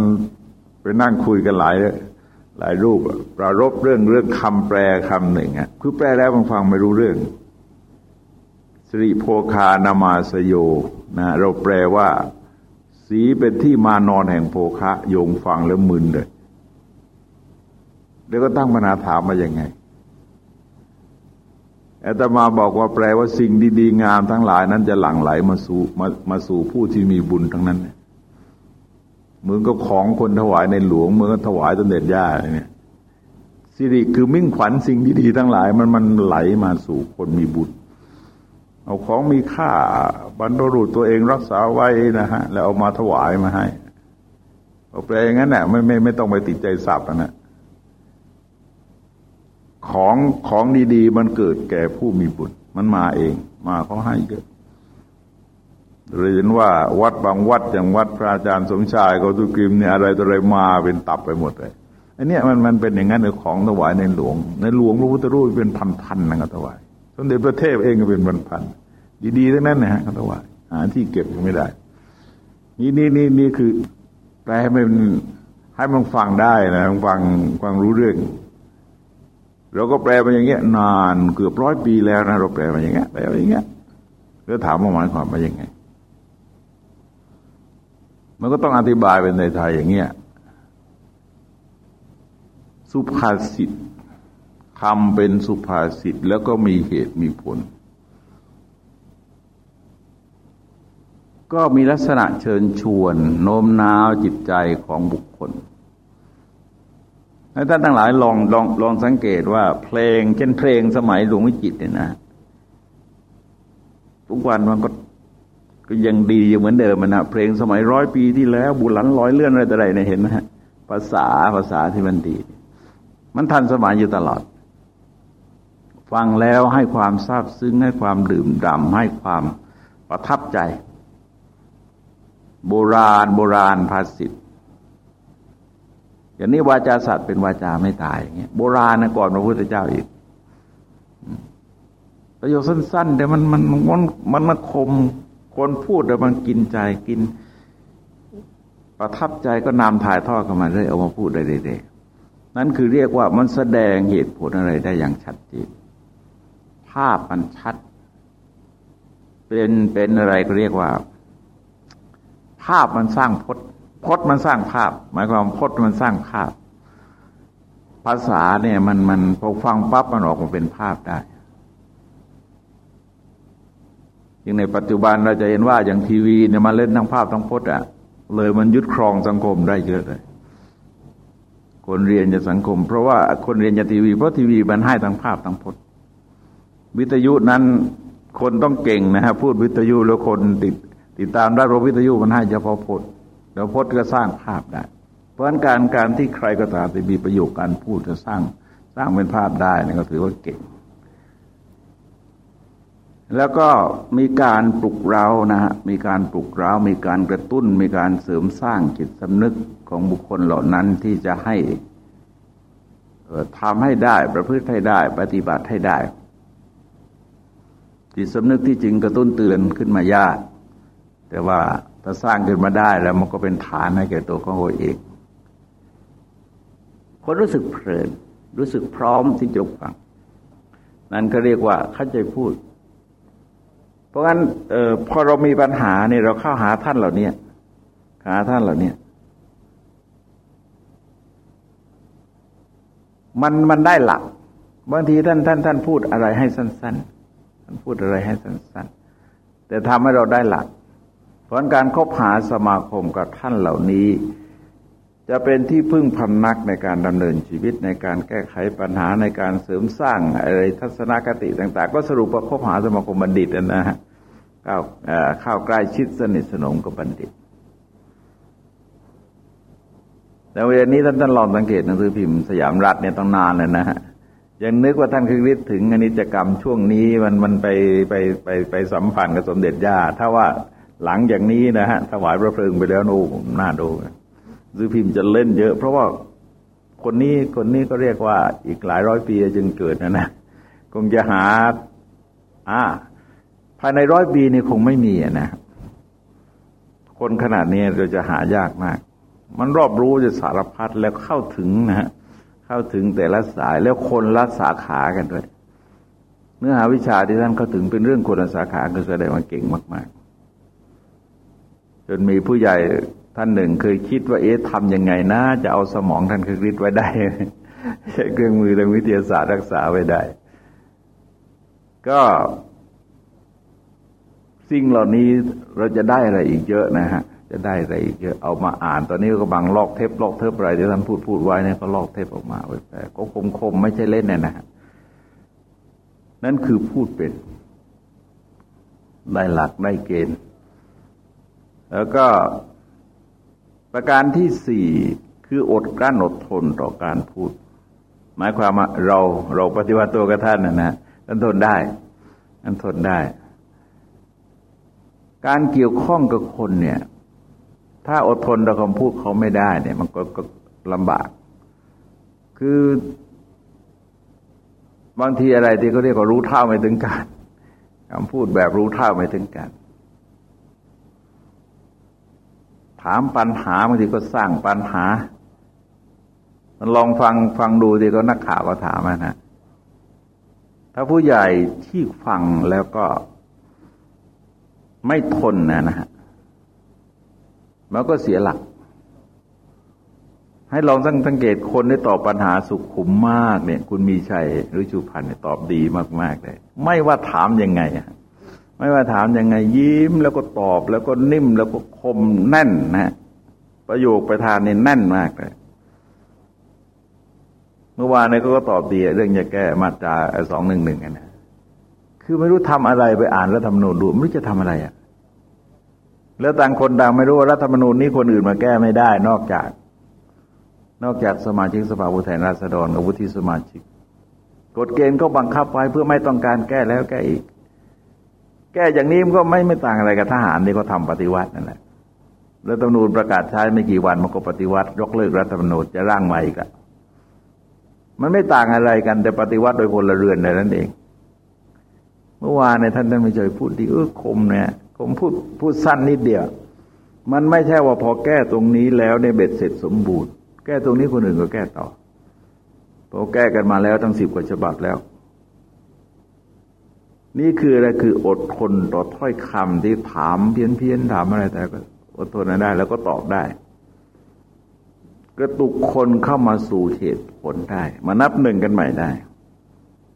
ไปนั่งคุยกันหลายหลายรูปปรารบเรื่องเรื่องคำแปลคำหนึ่งอะคือแปลแล้วมันฟังไม่รู้เรื่องสิริโภคานามาสโยนะเราแปลว่า สีเป็นที่มานอนแห่งโภคะโยงฟังแล้วมึนเลยแล้วก็ตั้งปัญหาถามมาอย่างไงอาตมาบอกว่าแปลว่าสิ่งดี ๆ งามทั้งหลายนั้นจะหลั่งไหลมาสู่มามาสู่ผู้ที่มีบุญทั้งนั้นเหมือนกับของคนถวายในหลวงเหมือนกับถวายตนเด็จย่าเนี่ยสิริคือมิ่งขวัญสิ่งดีๆทั้งหลาย มันมันไหลมาสู่คนมีบุญเอาของมีค่าบรรลุตัวเองรักษาไว้นะฮะ แล้วเอามาถวายมาให้เอาแปลอย่างนั้นแหละไม่ไม่ไม่ต้องไปติดใจสับนะของของดี ๆ มันเกิดแก่ผู้มีบุญมันมาเอง มาเขาให้เกิด เรียนว่าวัดบางวัดอย่างวัดพระอาจารย์สมชายกตุกริมเนี่ยอะไรตัวอะไรมาเป็นตับไปหมดเลยอันนี้มันมันเป็นอย่างนั้นในของถวายในหลวง ในหลวงพระพุทธรูปเป็นพันๆนะครับถวายสมเด็จพระเทพเองก็เป็นพันๆดีๆทั้งนั้นนะฮะเขาถวายหาที่เก็บไม่ได้ นี่นี่นี่นี่คือแปลให้มันให้มันฟังได้นะฟังฟังรู้เรื่องเราก็แปลมาอย่างเงี้ย นานเกือบร้อยปีแล้วนะเราแปลมาอย่างเงี้ยแปลมาอย่างเงี้ยแล้วถามว่าหมายความว่ายังไง มันก็ต้องอธิบายเป็นในไทยอย่างเงี้ยสุภาษิตคำเป็นสุภาษิตแล้วก็มีเหตุมีผล ก็มีลักษณะเชิญชวน โน้มน้าวจิตใจของบุคคลให้ท่านทั้งหลายลองลองลองสังเกตว่าเพลง เช่นเพลงสมัยหลวงวิจิตเนี่ยนะ ทุกวันมันก็ ก็ยังดีอยู่เหมือนเดิมนะเพลงสมัยร้อยปีที่แล้ว บุหลันร้อยเลื่อนอะไรต่ออะไรเนี่ยเห็นไหมฮะภาษาภาษาที่มันดี มันทันสมัยอยู่ตลอด ฟังแล้วให้ความซาบซึ้งให้ความดื่มด่ำให้ความประทับใจ โบราณ โบราณภาษิตอย่างนี้วาจาสัตว์เป็นวาจาไม่ตายอย่างเงี้ยโบราณนะก่อนพระพุทธเจ้าอีกประโยชน์สั้น ๆ แต่มันมันมันมันมาคม คนพูดแต่มันกินใจกิน ประทับใจก็นำถ่ายทอดกันมาเรื่อยเอามาพูดได้เรื่อยๆนั่นคือเรียกว่ามันแสดงเหตุผลอะไรได้อย่างชัดเจนภาพมันชัด เป็นเป็นอะไรก็เรียกว่า ภาพมันสร้างพจน์พจน์มันสร้างภาพ หมายความพจน์มันสร้างภาพ ภาษาเนี่ยมันมันพอฟังปั๊บมันออกมาเป็นภาพได้ อย่างในปัจจุบันเราจะเห็นว่าอย่างทีวีเนี่ยมาเล่นทั้งภาพทั้งพจน์อะ เลยมันยึดครองสังคมได้เยอะเลย คนเรียนจะสังคม เพราะว่าคนเรียนจะทีวีเพราะทีวีมันให้ทั้งภาพทั้งพจน์ วิทยุนั้นคนต้องเก่งนะฮะพูดวิทยุแล้วคนติดติดตามได้เพราะวิทยุมันให้เฉพาะพจน์แล้วพจน์ก็สร้างภาพได้ เพราะการการที่ใครก็ตามจะมีประโยคการพูดจะสร้างสร้างเป็นภาพได้นี่ก็ถือว่าเก่ง แล้วก็มีการปลุกเรานะฮะมีการปลุกเรามีการกระตุ้น มีการเสริมสร้างจิตสำนึกของบุคคลเหล่านั้นที่จะให้ทำให้ได้ประพฤติให้ได้ ปฏิบัติให้ได้ จิตสำนึกที่จริงกระตุ้นเตือนขึ้นมายากแต่ว่าถ้าสร้างขึ้นมาได้แล้วมันก็เป็นฐานให้แก่ตัวของเราเอง คนรู้สึกเพลิน รู้สึกพร้อมที่จะฟัง นั่นก็เรียกว่าเข้าใจพูด เพราะงั้นออพอเรามีปัญหาเนี่ยเราเข้าหาท่านเหล่านี้หาท่านเหล่านี้มันมันได้หลัก บางทีท่านท่านท่านพูดอะไรให้สั้น ๆ ท่านพูดอะไรให้สั้น ๆ แต่ทำให้เราได้หลัก เพราะการคบหาสมาคมกับท่านเหล่านี้ จะเป็นที่พึ่งพำนักในการดำเนินชีวิตในการแก้ไขปัญหาในการเสริมสร้างอะไรทัศนคติต่าง ๆ ก็สรุปว่าคบหาสมาคมบัณฑิตนะฮะเข้าเข้าใกล้ชิดสนิทสนมกับบัณฑิตแต่เวลานี้ท่านท่านลองสังเกตหนังสือพิมพ์สยามรัฐเนี่ยต้องนานเลยนะฮะยังนึกว่าท่านคือฤทธิ์ถึงอนิจกรรมช่วงนี้มันมันไปไปไปไปสัมพันธ์กับสมเด็จย่า ถ้าว่าหลังอย่างนี้นะฮะถวายพระเพลิงไปแล้วโอ้น่าดู ซื้อพิมพ์จะเล่นเยอะ เพราะว่าคนนี้คนนี้ก็เรียกว่าอีกหลายร้อยปีจึงเกิดนะนะคงจะหาอ่าภายในร้อยปีนี่คงไม่มีนะคนขนาดนี้เราจะหายากมาก มันรอบรู้จะสารพัดแล้วเข้าถึงนะฮะเข้าถึงแต่ละสายแล้วคนละสาขากันด้วย เนื้อหาวิชาที่ท่านเข้าถึงเป็นเรื่องคนละสาขาก็แสดงว่าเก่งมาก ๆ จนมีผู้ใหญ่ ท่านหนึ่งเคยคิดว่าเอ๊ะทำยังไงนะ จะเอาสมองท่านคือฤทธิ์ไว้ได้ ใช้เครื่องมือทางวิทยาศาสตร์รักษาไว้ได้ ก็สิ่งเหล่านี้เราจะได้อะไรอีกเยอะนะฮะจะได้อะไรอีกเยอะเอามาอ่าน ตอนนี้ก็บังลอกเทปลอกเทปอะไรที่ท่านพูดพูดไว้เนี่ยก็ลอกเทปออกมาไว้แต่ก็คมคมไม่ใช่เล่นเนี่ยนะฮะนั่นคือพูดเป็นได้หลักได้เกณฑ์ แล้วก็ ประการที่สี่คืออดกลั้นอดทนต่อการพูด หมายความว่าเราเราปฏิวัติตัวกับท่านนะนะท่านทนได้ท่านทนได้ การเกี่ยวข้องกับคนเนี่ย ถ้าอดทนต่อคำพูดเขาไม่ได้เนี่ย มันก็ก็ลำบาก คือบางทีอะไรที่เขาเรียกว่ารู้เท่าไม่ถึงการคำพูดแบบรู้เท่าไม่ถึงการ ถามปัญหาบางทีก็สร้างปัญหามันลองฟังฟังดูดีก็นักข่าวก็ถามนะ ถ้าผู้ใหญ่ที่ฟังแล้วก็ไม่ทนนะนะฮะมันก็เสียหลัก ให้ลองสังเกตคนที่ตอบปัญหาสุขุมมากเนี่ย คุณมีชัยหรือชูพันธ์เนี่ยตอบดีมากๆเลยไม่ว่าถามยังไง ไม่ว่าถามยังไงยิ้มแล้วก็ตอบ แล้วก็นิ่มแล้วก็คมแน่นนะประโยคประธานเนี่ยแน่นมากเลยเมื่อวานเนี่ยก็ตอบดีเรื่องจะแก้มาตราสองหนึ่งหนึ่งนะคือไม่รู้ทำอะไรไปอ่านรัฐธรรมนูญดูไม่รู้จะทำอะไรอะ แล้วต่างคนต่างไม่รู้ว่ารัฐธรรมนูญนี้คนอื่นมาแก้ไม่ได้ นอกจาก นอกจากสมาชิกสภาผู้แทนราษฎรกับวุฒิสมาชิก กฎเกณฑ์ก็บังคับไว้เพื่อไม่ต้องการแก้แล้วแก้อีก แก้อย่างนี้มันก็ไม่ไม่ต่างอะไรกับทหารที่เขาทาปฏิวัตินั่นแหละรัฐธรรมนูญประกาศใช้ไม่กี่วันมันก็ปฏิวัติยกเลิกรัฐธรรมนูญจะร่างใหม่อีกอะมันไม่ต่างอะไรกันแต่ปฏิวัติโดยพลเรือนในนั้นเอง เมื่อวานในท่านท่านไม่เคยพูดที่เออคมเนี่ยผมพูดพูดสั้นนิดเดียว มันไม่ใช่ว่าพอแก้ตรงนี้แล้วในเบ็ดเสร็จสมบูรณ์ แก้ตรงนี้คนอื่นก็แก้ต่อพอแก้กันมาแล้วตั้งสิบกว่าฉบับแล้ว นี่คืออะไรคืออดทนต่อถ้อยคำที่ถามเพี้ยนเพี้ยนถามอะไรแต่ก็อดทนได้ แล้วก็ตอบได้ กระตุกคนเข้ามาสู่เหตุผลได้ มานับหนึ่งกันใหม่ได้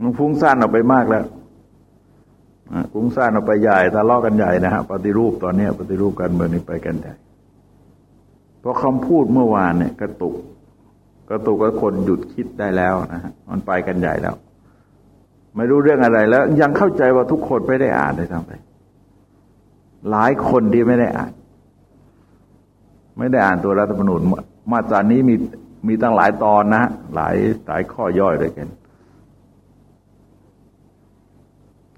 มันฟุ้งซ่านออกไปมากแล้วกุ้งซ่านออกไปใหญ่ทะเลาะกันใหญ่นะฮะปฏิรูปตอนนี้ปฏิรูปกันเมืองนี้ไปกันใหญ่เพราะคำพูดเมื่อวานเนี่ย กระตุก กระตุกก็คนหยุดคิดได้แล้วนะฮะมันไปกันใหญ่แล้ว ไม่รู้เรื่องอะไรแล้ว ยังเข้าใจว่าทุกคนไม่ได้อ่านได้ทั้งไป หลายคนที่ไม่ได้อ่าน ไม่ได้อ่านตัวรัฐธรรมนูญมาตรานี้มีมีตั้งหลายตอนนะหลายหลายข้อย่อยด้วยกัน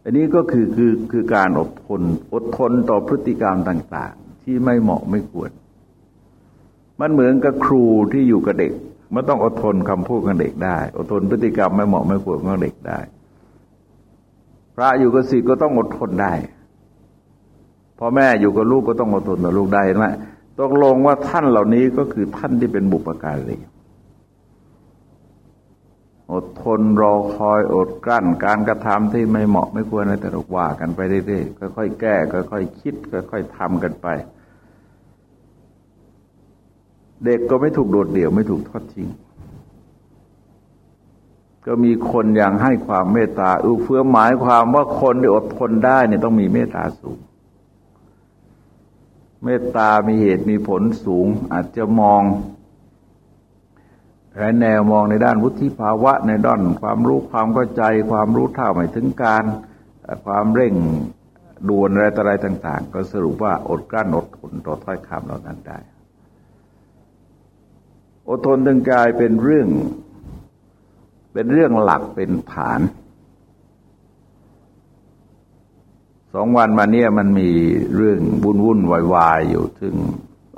อันนี้ก็คือคือคือการอดทนอดทนต่อพฤติกรรมต่าง ๆ ที่ไม่เหมาะไม่ควร มันเหมือนกับครูที่อยู่กับเด็กมันต้องอดทนคำพูดของเด็กได้ อดทนพฤติกรรมไม่เหมาะไม่ควรของเด็กได้ ระอยู่กับศิษย์ก็ต้องอดทนได้พ่อแม่อยู่กับลูกก็ต้องอดทนต่อลูกได้เห็นไหมตกลงว่าท่านเหล่านี้ก็คือท่านที่เป็นบุปการีอดทนรอคอยอดกลั้น การกระทำที่ไม่เหมาะไม่ควรนะแต่เรว่ากันไปเรื่อยๆค่อยๆแก้ค่อยๆคิดค่อยๆทำกันไป เด็กก็ไม่ถูกโดดเดี่ยวไม่ถูกทอดทิ้ง ก็มีคนอย่างให้ความเมตตาอือเฟื้อหมายความว่าคนที่อดทนได้เนี่ยต้องมีเมตตาสูง เมตตามีเหตุมีผลสูง อาจจะมองแแนวมองในด้านวุฒิภาวะ ในด้านความรู้ความเข้าใจ ความรู้เท่าไม่ถึงการ ความเร่งด่วนอะไรต่ออะไรต่าง ๆ ก็สรุปว่าอดกลั้นอดทนต่อถ้อยคำเหล่านั้นได้ อดทนตึงกายเป็นเรื่อง เป็นเรื่องหลักเป็นฐาน สองวันมาเนี่ยมันมีเรื่องวุ่นวุ่นวายวายอยู่ ซึ่ง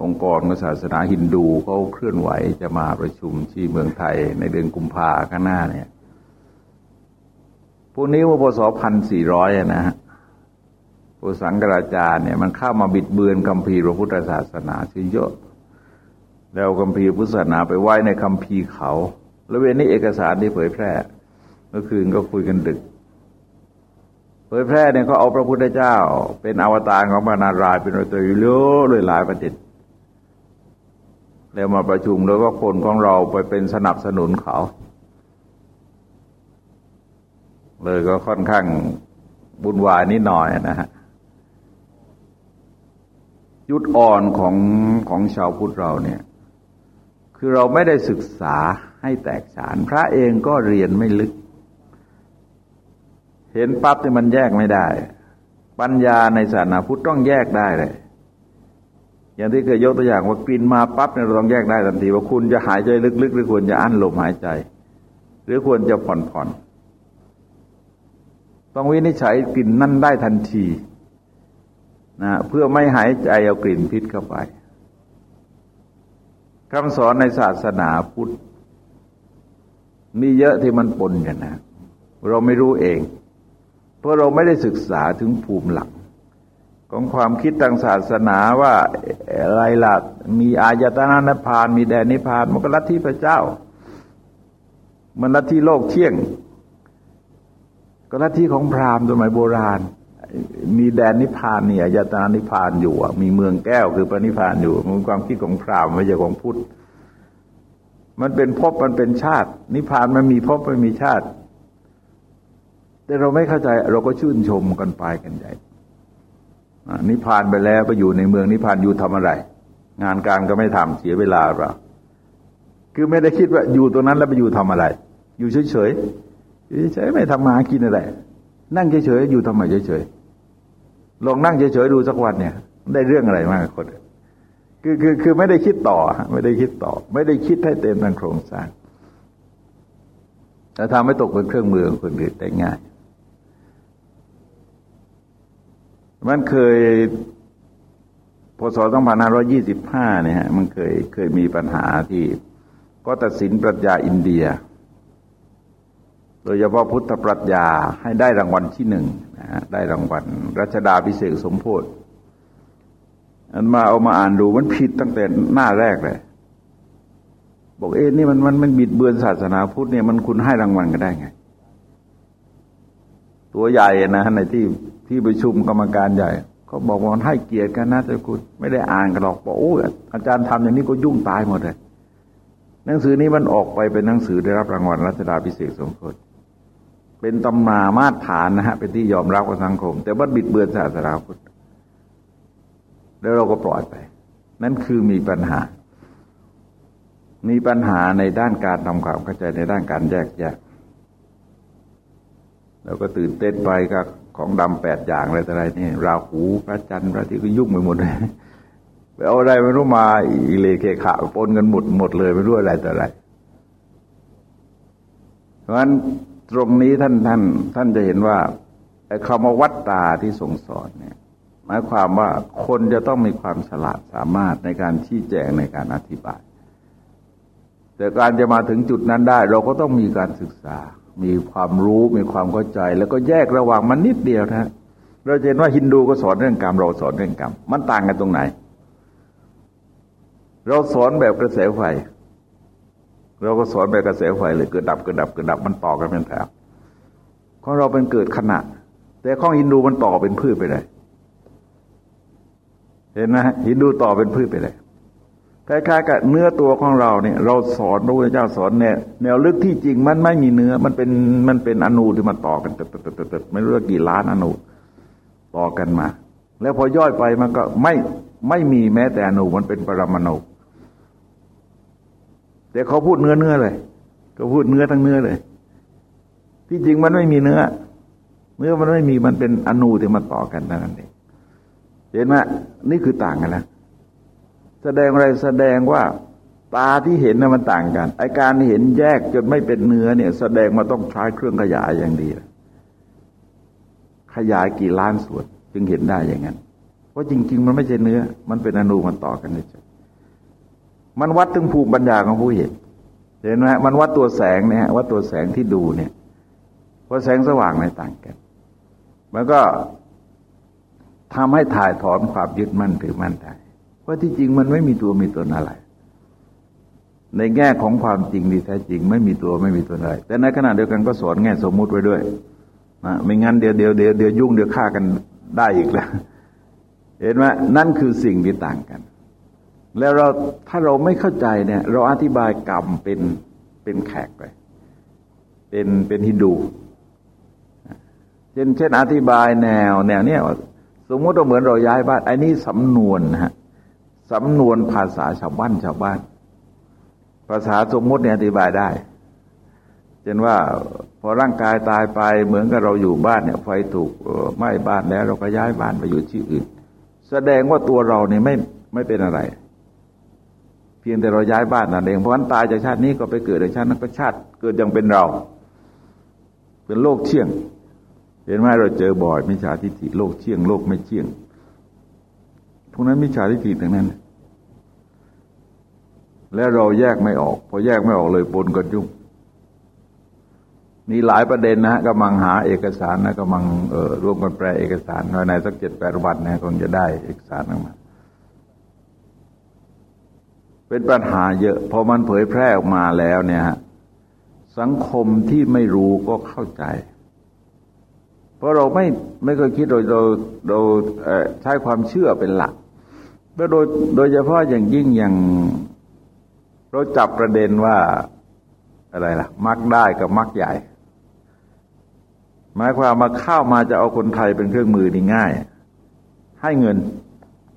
องค์กรศาสนาฮินดูเขาเคลื่อนไหวจะมาประชุมที่เมืองไทยในเดือนกุมภาข้างหน้าเนี่ย พวกนี้ว่าพศพันสี่ร้อยนะฮะพวสังกราจารเนี่ยมันเข้ามาบิดเบือนคำพีพระพุทธศาสนาชื่อเยอะ แล้วคำพีพุทธศาสนาไปไว้ในคำพีเขา แล้วเวนี้เอกสารที่เผยแพร่ เมื่อคืนก็คุยกันดึก เผยแพร่เนี่ยเขาเอาพระพุทธเจ้า เป็นอวตารของพระนารายณ์เป็นตัวอยู่เยอะเลยหลายประเด็นแล้วมาประชุมแล้วก็คนของเราไปเป็นสนับสนุนเขาเลยก็ค่อนข้างบุญวายนิดหน่อยนะฮะยุดอ่อนของของชาวพุทธเราเนี่ย คือเราไม่ได้ศึกษา ให้แตกฉาน พระเองก็เรียนไม่ลึก เห็นปั๊บที่มันแยกไม่ได้ ปัญญาในศาสนาพุทธต้องแยกได้เลย อย่างที่เคยยกตัวอย่างว่ากลิ่นมาปั๊บเนี่ยเราต้องแยกได้ทันที ว่าคุณจะหายใจลึกๆ หรือควรจะอั้นลมหายใจ หรือควรจะผ่อนผ่อนต้องวินิจฉัยกลิ่นนั่นได้ทันทีนะเพื่อไม่หายใจเอากลิ่นพิษเข้าไปคำสอนในศาสนาพุทธ มีเยอะที่มันปนกันนะ เราไม่รู้เอง เพราะเราไม่ได้ศึกษาถึงภูมิหลัก ของความคิดทางศาสนาว่าอะไรล่ะมีอายตนะนิพพาน มีแดนนิพพานมันก็ลัทธิพระเจ้า มันลัทธิโลกเที่ยง ก็ลัทธิของพราหมณ์สมัยโบราณ มีแดนนิพพานเนี่ยยตานิพพานอยู่มีเมืองแก้วคือพระนิพพานอยู่มันความคิดของพราหมณ์ไม่ใช่ของพุทธ มันเป็นภพมันเป็นชาติ นิพพานมันมีภพมันมีชาติ แต่เราไม่เข้าใจ เราก็ชื่นชมกันไปกันใหญ่นิพพานไปแล้วไปอยู่ในเมืองนิพพานอยู่ทำอะไร งานการก็ไม่ทำเสียเวลาเปล่าคือไม่ได้คิดว่าอยู่ตรงนั้นแล้วไปอยู่ทำอะไร อยู่เฉยเฉยเฉยไม่ทำมากินอะไรนั่งเฉยๆอยู่ทำไมเฉยๆลองนั่งเฉยๆดูสักวันเนี่ย ได้เรื่องอะไรมากคน คือคือคือไม่ได้คิดต่อ ไม่ได้คิดต่อ ไม่ได้คิดให้เต็มทางโครงสร้างแต่ทำให้ตกเป็นเครื่องมือของคนอื่นได้ง่าย มันเคยพศ2525เนี่ยฮะมันเคยเคยมีปัญหาที่ก็ตัดสินปรัชญาอินเดีย โดยเฉพาะพุทธปรัชญาให้ได้รางวัลที่หนึ่งนะฮะได้รางวัลรัชดาพิเศษสมโพธิ อันมาเอามาอ่านดูมันผิดตั้งแต่หน้าแรกเลย บอกเอ๊ะนี่มันมันมันบิดเบือนศาสนาพุทธเนี่ยมันคุณให้รางวัลกันได้ไง ตัวใหญ่นะในที่ที่ประชุมกรรมการใหญ่เขาบอกว่าให้เกียรติกันนะแต่คุณไม่ได้อ่านกันหรอกบอกโอ้อาจารย์ทำอย่างนี้ก็ยุ่งตายหมดเลยหนังสือนี้มันออกไปเป็นหนังสือได้รับรางวัลรัชดาพิเศษสมโพธิเป็นตำนามาตรฐานนะฮะเป็นที่ยอมรับของสังคม แต่ว่าบิดเบือนศาสนาพุทธ แล้วเราก็ปล่อยไป นั่นคือมีปัญหา มีปัญหาในด้านการทำความเข้าใจในด้านการแยกแยะแล้วก็ตื่นเต้นไปกับของดำแปดอย่างอะไรต่ออะไรนี่ราหูพระจันทร์พระอาทิตย์ก็ยุ่งไปหมดเลยไปเอาอะไรไม่รู้มาอีเลเคขาปนกันหมดหมดเลยไม่รู้อะไรต่ออะไร เพราะฉะนั้นตรงนี้ท่านท่าน ท่านจะเห็นว่าไอ้คำว่าวัตตาที่ทรงสอนเนี่ย มายความว่าคนจะต้องมีความฉลาดสามารถในการชี้แจงในการอธิบาย แต่การจะมาถึงจุดนั้นได้ เราก็ต้องมีการศึกษา มีความรู้มีความเข้าใจ แล้วก็แยกระหว่างมันนิดเดียวนะเราเห็นว่าฮินดูก็สอนเรื่องกรรมเราสอนเรื่องกรรมมันต่างกันตรงไหน เราสอนแบบกระแสไฟ เราก็สอนไปกระแสไฟเลยเกิดดับเกิดดับเกิดดับมันต่อกันเป็นแถวของเราเป็นเกิดขณะ แต่ข้องฮินดูมันต่อเป็นพืชไปเลย เห็นไหมฮินดูต่อเป็นพืชไปเลยคล้ายๆกับเนื้อตัวของเราเนี่ย เราสอนพระพุทธเจ้าสอนเนี่ยแนวลึกที่จริงมันไม่มีเนื้อ มันเป็นมันเป็นอนูที่มันต่อกันติดๆไม่รู้กี่ล้านอนูต่อกันมา แล้วพอย่อยไปมันก็ไม่ไม่มีแม้แต่อนูมันเป็นปรมาณูแต่เขาพูดเนื้อเนื้อเลยเขาพูดเนื้อทั้งเนื้อเลย ที่จริงมันไม่มีเนื้อ เนื้อมันไม่มีมันเป็นอนูที่มาต่อกันนั่นเอง เห็นไหมนี่คือต่างกันแล้วแสดงอะไรแสดงว่า ตาที่เห็นนะมันต่างกันไอการเห็นแยกจนไม่เป็นเนื้อเนี่ย แสดงมาต้องใช้เครื่องขยายอย่างดี ขยายกี่ล้านส่วนจึงเห็นได้อย่างนั้น เพราะจริง ๆ มันไม่ใช่เนื้อ มันเป็นอนูมันต่อกันเฉยมันวัดถึงภูมิปัญญาของผู้เห็นเห็นไหมมันวัดตัวแสงเนี่ยวัดตัวแสงที่ดูเนี่ยเพราะแสงสว่างในต่างกัน มันก็ ทำให้ถ่ายถอนความยึดมั่นถือมั่นได้เพราะที่จริงมันไม่มีตัวมีตนอะไร ในแง่ของความจริงดีแท้จริง ไม่มีตัวไม่มีตนอะไร แต่ในขณะเดียวกันก็สอนแง่สมมุติไว้ด้วยนะไม่งั้นเดี๋ยวเดี๋ยวเดี๋ยวเดี๋ยวยุ่งเดี๋ยวฆ่ากันได้อีกแล้ว เห็นไหมนั่นคือสิ่งที่ต่างกัน แล้วเราถ้าเราไม่เข้าใจเนี่ย เราอธิบายกรรมเป็นเป็นแขกไป เป็นเป็นฮินดู เช่นเช่นอธิบายแนวแนวเนี้ย สมมติว่าเหมือนเราย้ายบ้านไอ้นี่สำนวนฮะสำนวนภาษาชาวบ้านชาวบ้าน ภาษาสมมติเนี่ยอธิบายได้เช่นว่าพอร่างกายตายไปเหมือนกับเราอยู่บ้านเนี่ย ไฟถูกไหม้บ้านแล้ว เราก็ย้ายบ้านไปอยู่ที่อื่น แสดงว่าตัวเราเนี่ยไม่ไม่เป็นอะไร เพียงแต่เราย้ายบ้านนั่นเองเพราะฉะนั้นตายจากชาตินี้ก็ไปเกิดในชาตินั้นก็ชาติเกิดยังเป็นเรา เป็นโลกเชี่ยง เห็นไหมเราเจอบ่อยมิจฉาทิฏฐิโลกเชี่ยงโลกไม่เชี่ยง พวกนั้นมิจฉาทิฏฐิทั้งนั้น แล้วเราแยกไม่ออก พอแยกไม่ออกเลยปนกันยุ่งมีหลายประเด็นนะกำลังหาเอกสารนะกำลังเอ่อร่วมกันแปลเอกสารภายในสักเจ็ดแปดวันนะคงจะได้เอกสารออกมา เป็นปัญหาเยอะพอมันเผยแพร่ออกมาแล้วเนี่ยสังคมที่ไม่รู้ก็เข้าใจ เพราะเราไม่ไม่เคยคิดโดยเราเราใช้ความเชื่อเป็นหลักแล้วโดยโดยเฉพาะอย่างยิ่งอย่างเราจับประเด็นว่าอะไรล่ะ มักได้กับมักใหญ่ หมายความมาเข้ามาจะเอาคนไทยเป็นเครื่องมือนี่ง่าย ให้เงิน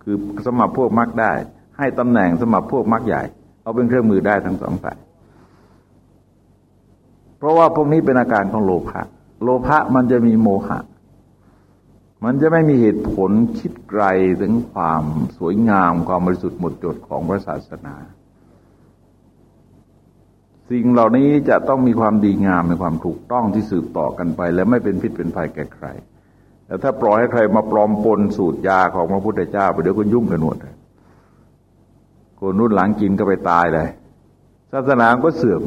คือสมัครพวกมักได้ ให้ตำแหน่งสมัครพวกมักใหญ่ เอาเป็นเครื่องมือได้ทั้งสองฝ่ายเพราะว่าพวกนี้เป็นอาการของโลภะ โลภะมันจะมีโมหะ มันจะไม่มีเหตุผลคิดไกลถึงความสวยงามความบริสุทธิ์หมดจดของพระศาสนา สิ่งเหล่านี้จะต้องมีความดีงามมีความถูกต้องที่สืบต่อกันไป และไม่เป็นพิษเป็นภัยแก่ใคร แต่ถ้าปล่อยให้ใครมาปลอมปนสูตรยาของพระพุทธเจ้าไปเดี๋ยวก็ยุ่งกันหมดคนรุ่นหลังกินก็ไปตายเลยศาสนาก็เสื่อม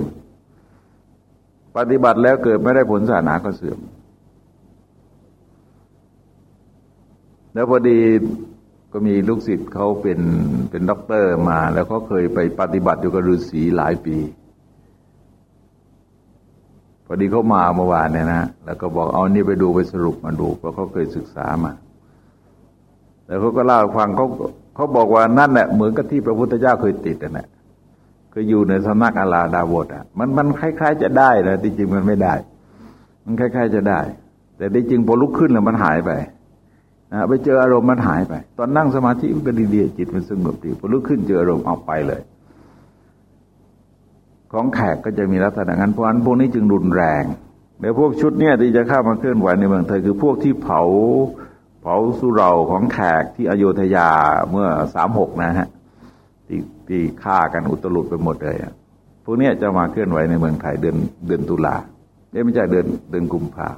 ปฏิบัติแล้วเกิดไม่ได้ผลศาสนาก็เสื่อม แล้วพอดีก็มีลูกศิษย์เขาเป็นเป็นด็อกเตอร์มา แล้วเขาเคยไปปฏิบัติอยู่กับฤาษีหลายปี พอดีเขามาเมื่อวานเนี่ยนะแล้วก็บอกเอานี่ไปดูไปสรุปมาดูเพราะเขาเคยศึกษามา แล้วเขาก็เล่าฟังเขาเขาบอกว่านั่นแหละเหมือนกับที่พระพุทธเจ้าเคยติดนะ ก็อยู่ในสำนักอาลาดาบทอะมันมันคล้าย ๆ จะได้นะที่จริงมันไม่ได้ มันคล้าย ๆ จะได้ แต่ที่จริงพอลุกขึ้นแล้วมันหายไปนะไปเจออารมณ์มันหายไป ตอนนั่งสมาธิมันก็ดีๆจิตมันสงบดีพอลุกขึ้นเจออารมณ์เอาไปเลย ของแขกก็จะมีลักษณะนั้นเพราะนั้นพวกนี้จึงรุนแรงเดี๋ยวพวกชุดเนี่ยที่จะเข้ามาเคลื่อนไหวในเมืองไทยคือพวกที่เผาเผาสุเราของแขกที่อโยธยาเมื่อสามหกนะฮะ ที่ที่ฆ่ากันอุตลุดไปหมดเลยอะพวกนี้จะมาเคลื่อนไหวในเมืองไทยเดือนเดือนตุลาเอ้ไม่ใช่เดือนเดือนกุมภา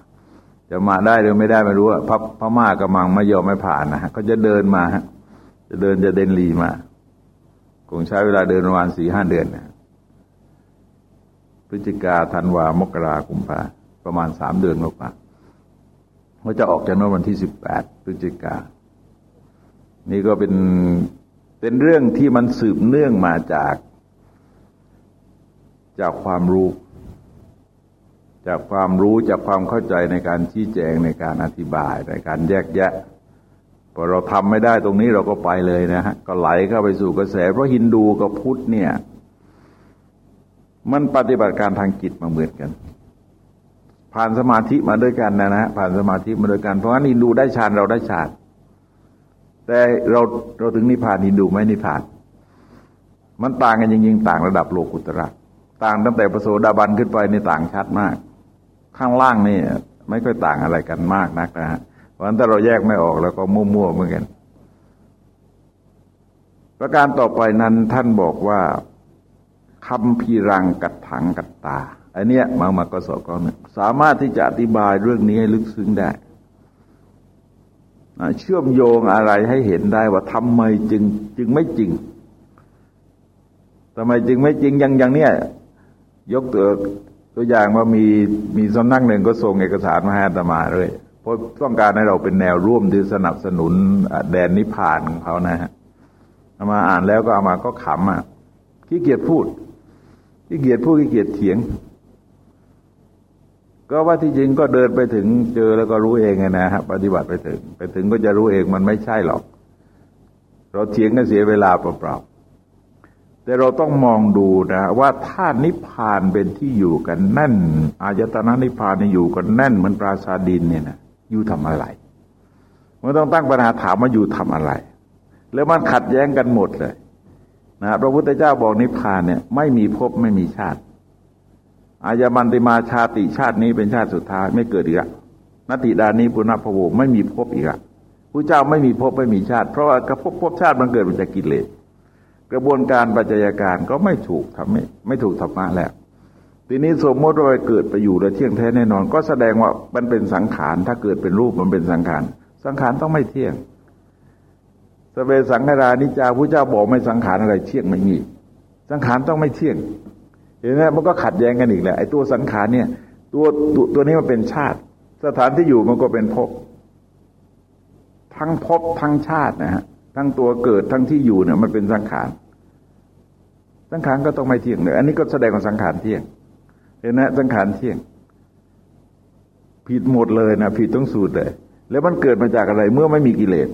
จะมาได้หรือไม่ได้ไม่รู้อะพพม่ากำลังไม่ยอมไม่ผ่านนะฮะก็จะเดินมาฮะจะเดินจะเดินลีมาคงใช้เวลาเดินประมาณสี่ห้าเดือนนะพฤศจิกาธันวามกรากุมภาประมาณสามเดือนกว่าเขาจะออกจากนวันที่สิบแปดพฤศจิกา นี่ก็เป็น เป็นเรื่องที่มันสืบเนื่องมาจาก จากความรู้ จากความรู้จากความเข้าใจในการชี้แจงในการอธิบายในการแยกแยะพอเราทำไม่ได้ตรงนี้เราก็ไปเลยนะฮะก็ไหลเข้าไปสู่กระแส เพราะฮินดูกับพุทธเนี่ย มันปฏิบัติการทางจิตมาเหมือนกัน ผ่านสมาธิมาด้วยกันนะฮะผ่านสมาธิมาด้วยกันเพราะงั้นฮินดูได้ฌานเราได้ฌาน แต่เราเราถึงนิพพานฮินดูไหมนิพพาน มันต่างกันจริงๆต่างระดับโลกุตระต่างตั้งแต่ประโสดาบันขึ้นไปในต่างชัดมาก ข้างล่างนี่ไม่ค่อยต่างอะไรกันมากนักนะฮะเพราะฉะนั้นถ้าเราแยกไม่ออกแล้วก็มั่วๆเหมือนกัน ประการต่อไปนั้นท่านบอกว่าคำพีรังกัดถังกัดตาอันเนี้ยมามากสอกอนสามารถที่จะอธิบายเรื่องนี้ให้ลึกซึ้งได้ เชื่อมโยงอะไรให้เห็นได้ว่าทำไมจึงจึงไม่จริงทำไมจึงไม่จริงอย่างอย่างเนี้ยยกตัวตัวอย่างว่ามีมีสำนักหนึ่งก็ส่งเอกสารมาให้อาตมาเลยเพราะต้องการให้เราเป็นแนวร่วมที่สนับสนุนแดนนิพพานของเขานะฮะอามาอ่านแล้วก็เอามาก็ขำอะขี้เกียจพูดขี้เกียจพูดขี้เกียจเถียง ก็ว่าที่จริงก็เดินไปถึงเจอแล้วก็รู้เองไงนะฮะปฏิบัติไปถึง ไปถึงก็จะรู้เองมันไม่ใช่หรอก เราเถียงกันเสียเวลาเปล่าๆแต่เราต้องมองดูนะ ว่าถ้านิพพานเป็นที่อยู่กันแน่นอายตนะนิพพานอยู่กันแน่นเหมือนปราสาดินเนี่ยนะอยู่ทำอะไรมันต้องตั้งปัญหาถามว่าอยู่ทำอะไร แล้วมันขัดแย้งกันหมดเลยนะพระพุทธเจ้าบอกนิพพานเนี่ย ไม่มีภพไม่มีชาติ อายมันติมาชาติชาตินี้เป็นชาติสุดท้ายไม่เกิดอีกละนติดานี้ปุณพโวไม่มีภพอีกละพระเจ้าไม่มีภพไม่มีชาติ เพราะว่ากระพบภพชาติมันเกิดมาจากกิเลสกระบวนการปัจจัยการก็ไม่ถูกทำไม่ไม่ถูกธรรมะแล้ว ทีนี้สมมติว่าเกิดไปอยู่แล้วเที่ยงแท้แน่นอน ก็แสดงว่ามันเป็นสังขารถ้าเกิดเป็นรูปมันเป็นสังขารสังขารต้องไม่เที่ยงสเวสังขารานิจาพระเจ้าบอกไม่สังขารอะไรเที่ยงไม่มี สังขารต้องไม่เที่ยง เห็นไหมมันก็ขัดแย้งกันอีกแหละไอ้ตัวสังขารเนี่ย ตัวตัวตัวนี้มันเป็นชาติ สถานที่อยู่มันก็เป็นภพทั้งภพทั้งชาตินะฮะทั้งตัวเกิดทั้งที่อยู่เนี่ย มันเป็นสังขารสังขารก็ต้องไม่เที่ยงเลยอันนี้ก็แสดงว่าสังขารเที่ยง เห็นไหมสังขารเที่ยง ผิดหมดเลยนะผิดต้องสูตรเลย แล้วมันเกิดมาจากอะไร เมื่อไม่มีกิเลส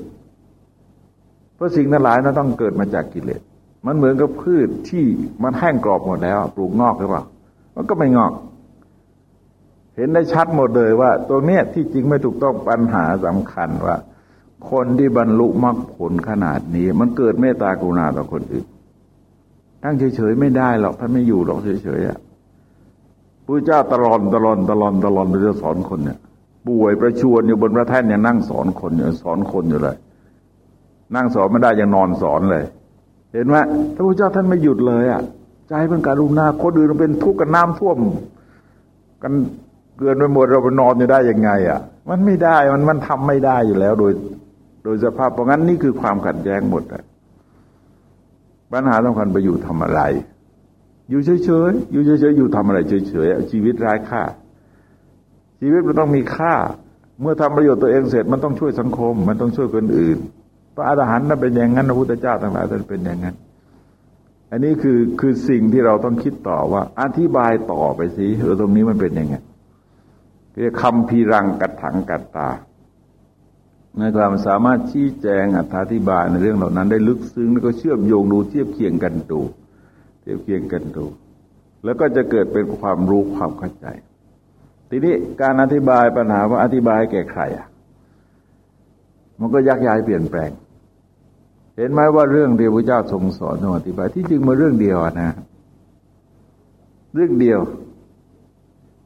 เพราะสิ่งนั้นหลายนั้นต้องเกิดมาจากกิเลส มันเหมือนกับพืชที่มันแห้งกรอบหมดแล้วปลูกงอกหรือเปล่ามันก็ไม่งอก เห็นได้ชัดหมดเลยว่า ตรงเนี้ยที่จริงไม่ถูกต้องปัญหาสำคัญว่า คนที่บรรลุมรรคผลขนาดนี้ มันเกิดเมตตากรุณาต่อคนอื่นตั้งเฉยๆไม่ได้หรอกท่านไม่อยู่หรอกเฉยๆอะพระเจ้าตลอดตลอดตลอดตลอดไปจะสอนคนเนี่ยป่วยประชวนอยู่บนพระแท่นยังนั่งสอนคนอยู่สอนคนอยู่เลย นั่งสอนไม่ได้ยังนอนสอนเลย เห็นไหมพระพุทธเจ้าท่านไม่หยุดเลยอะใจเป็นการุณาคนอื่นเป็นทุกข์กันน้ำท่วม กันเกินไปหมดเราไปนอนอยู่ได้ยังไง อะ มันไม่ได้มันมันทำไม่ได้อยู่แล้ว โดย โดยสภาพเพราะงั้นนี่คือความขัดแย้งหมดอะปัญหาสำคัญไปอยู่ทำอะไร อยู่เฉยๆอยู่เฉยๆอยู่ทำอะไรเฉยๆชีวิตไร้ค่า ชีวิตมันต้องมีค่า เมื่อทำประโยชน์ตัวเองเสร็จมันต้องช่วยสังคม มันต้องช่วยคนอื่น พระอรหันต์นั้นเป็นอย่างนั้นพระพุทธเจ้าทั้งหลายท่านเป็นอย่างนั้น อันนี้คือคือสิ่งที่เราต้องคิดต่อว่า อธิบายต่อไปสิเออตรงนี้มันเป็นยังไงเรียกคำพีรังกัดถังกัดตาในความสามารถชี้แจงอธิบายในเรื่องเหล่านั้นได้ลึกซึ้งแล้วก็เชื่อมโยงดูเทียบเคียงกันดูเทียบเคียงกันดูแล้วก็จะเกิดเป็นความรู้ความเข้าใจ ทีนี้การอธิบายปัญหาว่าอธิบายแก่ใครอะ มันก็ยักย้ายเปลี่ยนแปลง เห็นไหมว่าเรื่องที่พระเจ้าทรงสอนอธิบายที่จริงมาเรื่องเดียวนะ เรื่องเดียว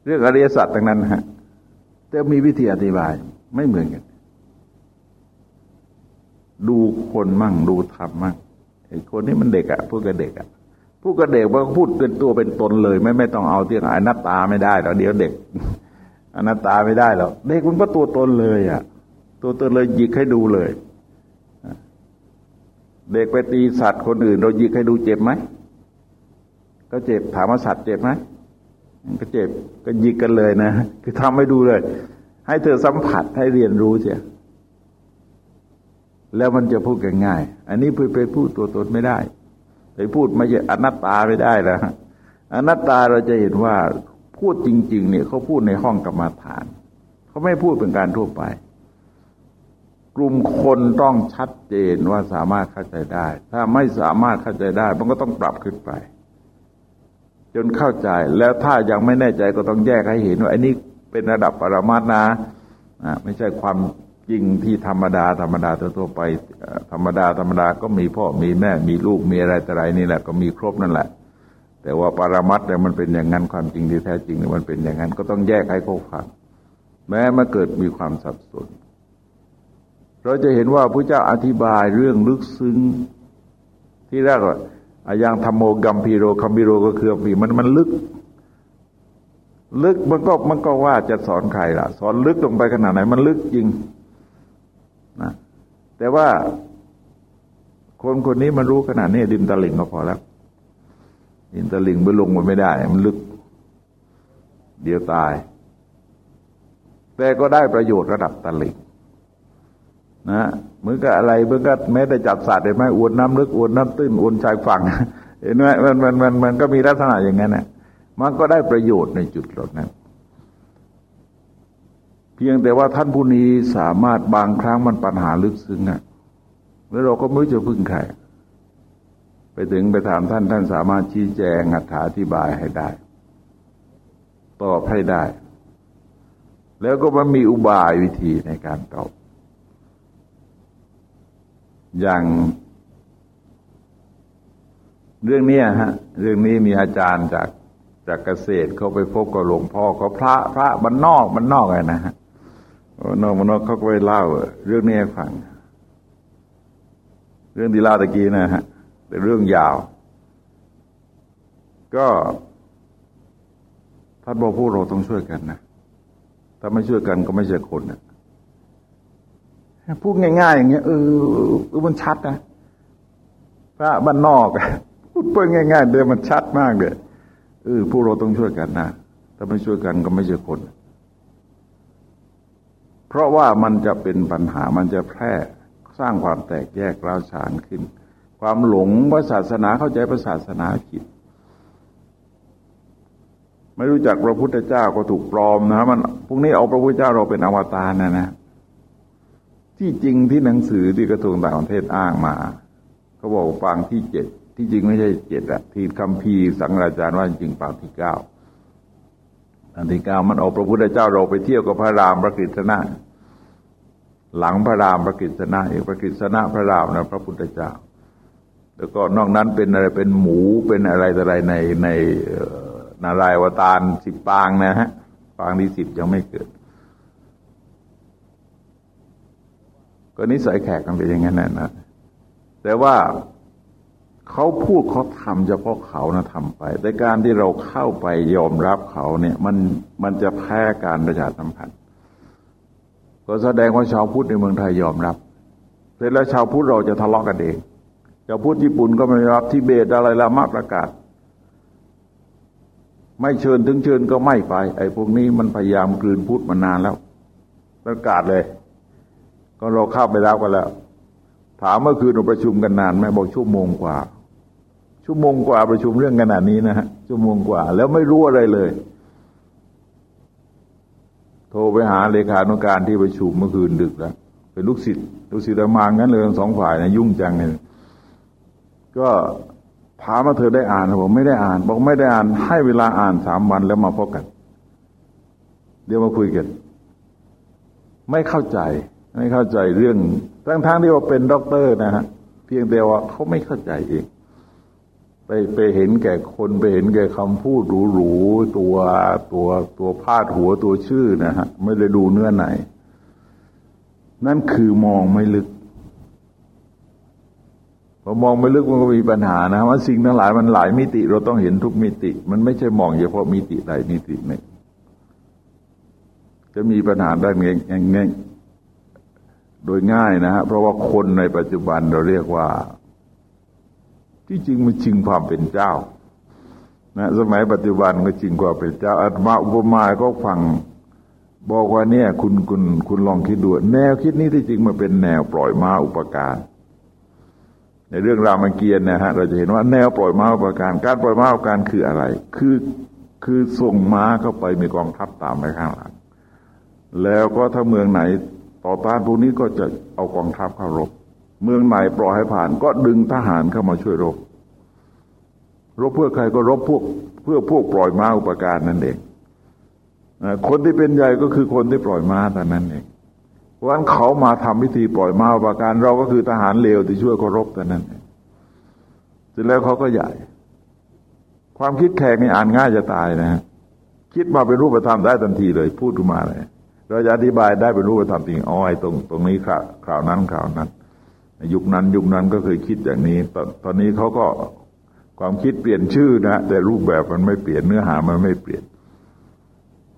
เรื่องอริยสัจต่างนั้นฮะแต่มีวิธีอธิบายไม่เหมือนกัน ดูคนมั่งดูธรรมมั่งไอ้คนนี้มันเด็กอะพูดกับเด็กอะพูดกับเด็กมันพูดเป็นตัวเป็นตนเลย ไม่ไม่ต้องเอาเที่ไหนนัตตาไม่ได้หรอกเดี๋ยวเด็กอนัตตาไม่ได้หรอกเด็กมันก็ตัวตนเลยอะตัวตนเลยหยิกให้ดูเลย เด็กไปตีสัตว์คนอื่น เรายิกให้ดูเจ็บไหมก็เจ็บถามว่าสัตว์เจ็บไหมก็เจ็บก็ยิกกันเลยนะคือทำให้ดูเลย ให้เธอสัมผัสให้เรียนรู้เสียแล้วมันจะพูดกันง่าย อันนี้ไปพูดตัวตนไม่ได้ ไปพูดไม่ใช่อนัตตาไม่ได้แล้วอนัตตาเราจะเห็นว่าพูดจริง ๆ เนี่ยเขาพูดในห้องกรรมาฐาน เขาไม่พูดเป็นการทั่วไป กลุ่มคนต้องชัดเจนว่าสามารถเข้าใจได้ ถ้าไม่สามารถเข้าใจได้ มันก็ต้องปรับขึ้นไป จนเข้าใจแล้วถ้ายังไม่แน่ใจก็ต้องแยกให้เห็นว่าอันนี้เป็นระดับปรมาตนะไม่ใช่ความจริงที่ธรรมดา ธรรมดาทั่วไป ธรรมดาธรรมดาก็มีพ่อมีแม่ มีลูกมีอะไรแต่ไรนี่แหละก็มีครบนั่นแหละ แต่ว่าปรามัดเนี่ยมันเป็นอย่างนั้นความจริงที่แท้จริงเนี่ยมันเป็นอย่างนั้นก็ต้องแยกให้เขาฟังแม้มาเกิดมีความสับสน เราจะเห็นว่าพระเจ้าอธิบายเรื่องลึกซึ้ง ที่แรกว่าอายังธรรมโมกัมพีโรคัมพีโรก็คือปีมันมันลึก ลึกมันก็มันก็ว่าจะสอนใครล่ะ สอนลึกลงไปขนาดไหน มันลึกจริงนะแต่ว่าคนคนนี้มันรู้ขนาดนี้ดินตะลิงก็พอแล้วดินตะลิงไปลงมันไม่ได้ มันลึก เดี๋ยวตาย แต่ก็ได้ประโยชน์ระดับตะลิง นะเหมือนกับอะไรเหมือนกับแม้แต่จับสัตว์เห็นไหมอวนน้ำลึกอวนน้ำตื้นอวนชายฝั่งเห็นไหมมันมันมันมันก็มีลักษณะอย่างนั้นนะมันก็ได้ประโยชน์ในจุดหล่านั้นพียงแต่ว่าท่านผู้นี้สามารถบางครั้งมันปัญหาลึกซึ้งอะแล้วเราก็ไม่รู้จะพึ่งใครไปถึงไปถามท่านท่านสามารถชี้แจงอธิบายให้ได้ ตอบให้ได้ แล้วก็มันมีอุบายวิธีในการตอบ อย่างเรื่องนี้ฮะ เรื่องนี้มีอาจารย์จากจากเกษตรเขาไปพบกับหลวงพ่อเขาพระพระบรรนอกบรรนอกอะไรนะฮะนอกมนอกเขาก็ไปเล่า เรื่องนี้ให้ฟัง เรื่องที่เล่าตะกี้นะฮะแต่เรื่องยาว ก็ท่านบอกพวกเราต้องช่วยกันนะถ้าไม่ช่วยกันก็ไม่ใช่คนนะ พูดง่าย ๆ อย่างเงี้ยเออมันชัดนะพระบ้านนอกพูดเพื่อง่าย ๆ เดี๋ยวมันชัดมากเลยเออพวกเราต้องช่วยกันนะถ้าไม่ช่วยกันก็ไม่ใช่คน เพราะว่ามันจะเป็นปัญหามันจะแพร่สร้างความแตกแยกร้าวฉานขึ้น ความหลงว่าศาสนาเข้าใจพระศาสนาผิดไม่รู้จักพระพุทธเจ้าก็ถูกปลอมนะมันพวกนี้เอาพระพุทธเจ้าเราเป็นอวตารนะนะ ที่จริงที่หนังสือที่กระทรวงต่างประเทศอ้างมาเขาบอกปางที่เจ็ดที่จริงไม่ใช่เจ็ดอะที่คำพีสังราจารย์ว่าจริงปางที่เก้าปางที่เก้ามันเอาพระพุทธเจ้าเราไปเที่ยวกับพระรามพระกฤษณะหลังพระรามพระกฤษณะเอกพระกฤษณะพระรามนะพระพุทธเจ้า แล้วก็นอกนั้นเป็นอะไรเป็นหมูเป็นอะไรอะไรในในนารายอวตารสิบปางนะฮะ ปางที่สิบยังไม่เกิด ก็นิสัยแขกกันเป็นอย่างนั้นนะแต่ว่าเขาพูดเขาทำเฉพาะเขานะทำไป แต่การที่เราเข้าไปยอมรับเขาเนี่ย มันมันจะแพ้การประชาสัมพันธ์ก็แสดงว่าชาวพุทธในเมืองไทยยอมรับเสร็จแล้วชาวพุทธเราจะทะเลาะกันเองชาวพุทธญี่ปุ่นก็ไม่รับทิเบตอะไรละมากประกาศ ไม่เชิญถึงเชิญก็ไม่ไป ไอ้พวกนี้มันพยายามกลืนพุทธมานานแล้ว ประกาศเลย ก็เราเข้าไปแล้วกันแล้ว ถามเมื่อคืนเราประชุมกันนานไหมบอกชั่วโมงกว่า ชั่วโมงกว่าประชุมเรื่องขนาดนี้นะฮะชั่วโมงกว่า แล้วไม่รู้อะไรเลย โทรไปหาเลขานุการที่ประชุมเมื่อคืนดึกแล้วเป็นลูกศิษย์ลูกศิษย์มางั้นเลยสองฝ่ายนะยุ่งจังเลยก็ถามว่าเธอได้อ่านผมไม่ได้อ่าน บอกไม่ได้อ่าน ให้เวลาอ่านสามวันแล้วมาพบกัน เดี๋ยวมาคุยกัน ไม่เข้าใจ ไม่เข้าใจเรื่องทั้งทที่ว่าเป็นด็อกเตอร์นะฮะเพียงแต่ว่าเขาไม่เข้าใจเอง ไปไปเห็นแก่คนไปเห็นแก่คำพูดหรูๆตัวตัวตัวพาดหัวตัวชื่อนะฮะไม่ได้ดูเนื้อใน นั่นคือมองไม่ลึกพอมองไม่ลึกมันก็มีปัญหานะว่าสิ่งทั้งหลายมันหลายมิติ เราต้องเห็นทุกมิติ มันไม่ใช่มองเฉพาะมิติใดมิติหนึ่งจะมีปัญหาได้ง่าย โดยง่ายนะฮะเพราะว่าคนในปัจจุบันเราเรียกว่า ที่จริงมันจริงความเป็นเจ้านะสมัยปัจจุบันก็จริงกว่าเป็นเจ้าอาตมาอุปมาก็ฟังบอกว่าเนี่ย คุณคุณคุณลองคิดดูแนวคิดนี้ที่จริงมันเป็นแนวปล่อยม้าอุปการในเรื่องรามเกียรตินะฮะเราจะเห็นว่าแนวปล่อยม้าอุปการ การปล่อยม้าอุปการคืออะไร คือคือส่งม้าเข้าไปมีกองทัพตามไปข้างหลัง แล้วก็ถ้าเมืองไหน ต่อต้านพวกนี้ก็จะเอากองทัพเข้ารบ เมืองไหนปล่อยให้ผ่าน ก็ดึงทหารเข้ามาช่วยรบ รบเพื่อใครก็รบพวกเพื่อพวกปล่อยม้าอุปการนั่นเองคนที่เป็นใหญ่ก็คือคนที่ปล่อยม้าแต่นั้นเอง เพราะฉะนั้นเขามาทำพิธีปล่อยม้าอุปการเราก็คือทหารเลวที่ช่วยเขารบแต่นั้นเองเสร็จแล้วเขาก็ใหญ่ ความคิดแขกนี่อ่านง่ายจะตายนะฮะคิดมาเป็นรูปธรรมได้ทันทีเลย พูดขึ้นมาเลย เราจะอธิบายได้เป็นรูปธรรมจริงอ๋อไอ้ตรง ตรงนี้ข่าวข่าวนั้นข่าวนั้นยุคนั้นยุคนั้นก็เคยคิดอย่างนี้ ตอนตอนนี้เขาก็ความคิดเปลี่ยนชื่อนะแต่รูปแบบมันไม่เปลี่ยนเนื้อหามันไม่เปลี่ยน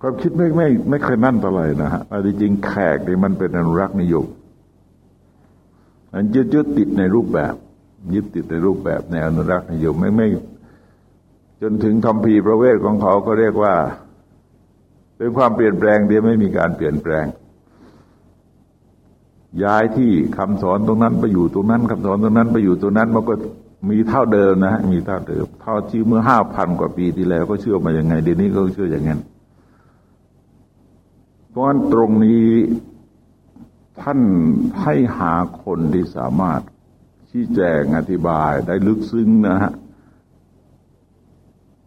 ความคิดไม่ไม่ไม่เคยนั่นต่อเลยนะฮะจริงแขกนี่มันเป็นอนุรักษ์นิยมมันยึดยึดติดในรูปแบบ ยึดติดในรูปแบบในอนุรักษ์นิยมไม่ไม่จนถึงทำพีประเวทของเขาก็เรียกว่า เป็นความเปลี่ยนแปลงเดียวไม่มีการเปลี่ยนแปลง ย้ายที่คำสอนตรงนั้นไปอยู่ตรงนั้นคำสอนตรงนั้นไปอยู่ตรงนั้นมันก็มีเท่าเดิมนะมีเท่าเดิมเท่าที่เมื่อห้าพันกว่าปีที่แล้วก็เชื่อมาอย่างไง เดี๋ยวนี้ก็เชื่ออย่างนั้นเพราะฉะนั้นตรงนี้ท่านให้หาคนที่สามารถชี้แจงอธิบายได้ลึกซึ้งนะฮะ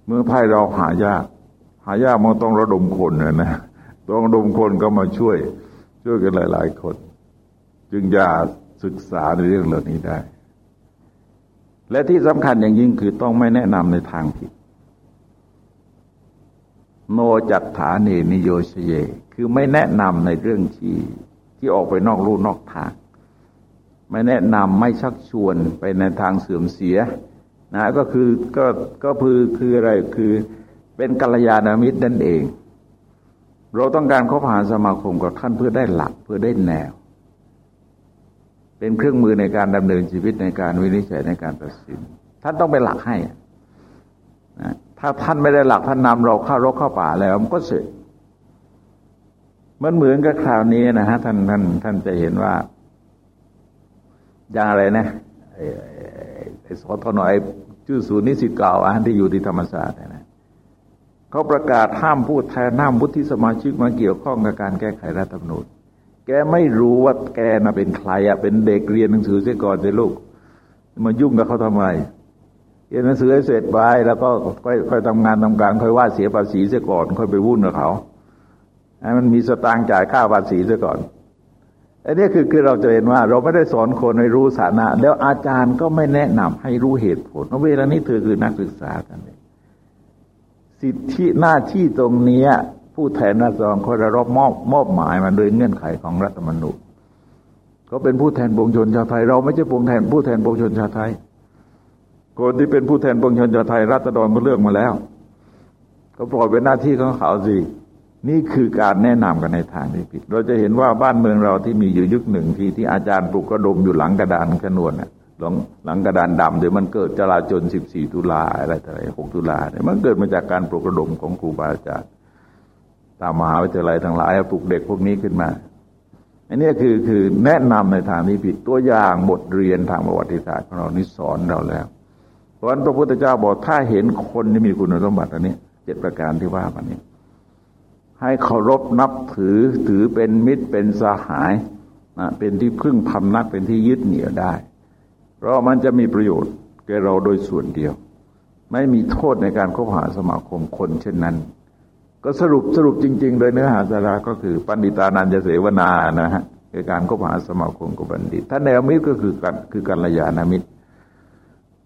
เมื่อไพ่เราหายาก หายากมันต้องระดมคนนะนะต้องระดมคนก็มาช่วย ช่วยกันหลาย ๆ คน จึงจะศึกษาในเรื่องเหล่านี้ได้ และที่สำคัญอย่างยิ่งคือต้องไม่แนะนำในทางผิด โนจัตฐานนิโยชเย คือไม่แนะนำในเรื่องที่ที่ออกไปนอกลู่นอกทาง ไม่แนะนำไม่ชักชวนไปในทางเสื่อมเสียนะก็คือก็ก็คือคืออะไรคือ เป็นกัลยาณมิตรนั่นเอง เราต้องการเข้าหานสมาคมกับท่านเพื่อได้หลักเพื่อได้แนว เป็นเครื่องมือในการดำเนินชีวิตในการวินิจฉัยในการตัดสิน ท่านต้องเป็นหลักให้ถ้าท่านไม่ได้หลักท่านนำเราเข้ารกเข้าป่าแล้วมันก็เสร็จมันเหมือนกับคราวนี้นะฮะท่านท่านท่านจะเห็นว่า อย่างอะไรนะไอ้สทนอยชื่อศูนย์นิสิตเก่าอันที่อยู่ที่ธรรมศาสตร์นะ เขาประกาศห้ามพูดแทนห้ามวุฒิสมาชิกมาเกี่ยวข้องกับการแก้ไขรัฐธรรมนูญแกไม่รู้ว่าแกน่ะเป็นใครอะเป็นเด็กเรียนหนังสือเสียก่อนเสียลูก มายุ่งกับเขาทำไมเรียนหนังสือให้เสร็จไปแล้วก็ค่อยค่อยทำงานทำการค่อยว่าเสียภาษีเสียก่อน ค่อยไปวุ่นกับเขาให้มันมีสตางค์จ่ายค่าภาษีเสียก่อนอันนี้คือคือเราจะเห็นว่า เราไม่ได้สอนคนให้รู้สาระแล้วอาจารย์ก็ไม่แนะนำให้รู้เหตุผลเวลานี้เธอคือนักศึกษากันเสิทธิหน้าที่ตรงนี้ผู้แทนราษฎรคนรับมอบมอบหมายมาโดยเงื่อนไขของรัฐธรรมนูญเขาเป็นผู้แทนปวงชนชาวไทย เราไม่ใช่ปวงแทนผู้แทนปวงชนชาวไทยคนที่เป็นผู้แทนปวงชนชาวไทยรัฐดรก็เลือกมาแล้ว ก็ปล่อยเป็นหน้าที่ของเขาสินี่คือการแนะนำกันในทางที่ผิด เราจะเห็นว่าบ้านเมืองเราที่มีอยู่ยุคหนึ่งที่ที่อาจารย์ปลุกกระดมอยู่หลังกระดานขนวนน่ะ หลังหลังกระดานดำเดี๋ยวมันเกิดจลาจล14 ตุลาอะไรต่ออะไร6ตุลาเนี่ยมันเกิดมาจากการปลุกระดมของครูบาอาจารย์ตามมหาวิทยาลัยทั้งหลายปลุกเด็กพวกนี้ขึ้นมาอันนี้คือคือแนะนำในทางที่ผิดตัวอย่างบทเรียนทางประวัติศาสตร์ของเรานี่สอนเราแล้ว เพราะฉะนั้นพระพุทธเจ้าบอกถ้าเห็นคนที่มีคุณสมบัติอันนี้เจ็ดประการที่ว่ามานี้ ให้เคารพนับถือถือเป็นมิตรเป็นสหายนะเป็นที่พึ่งพำนักเป็นที่ยึดเหนี่ยวได้ เพราะมันจะมีประโยชน์แก่เราโดยส่วนเดียว ไม่มีโทษในการคบหาสมาคมคนเช่นนั้น ก็สรุปสรุปจริง ๆ โดยเนื้อหาสาระก็คือปันดิตานันจะเสวนานะฮะในการคบหาสมาคมกับบัณฑิตถ้าแนวมิตรก็คือการคือการระยานามิตร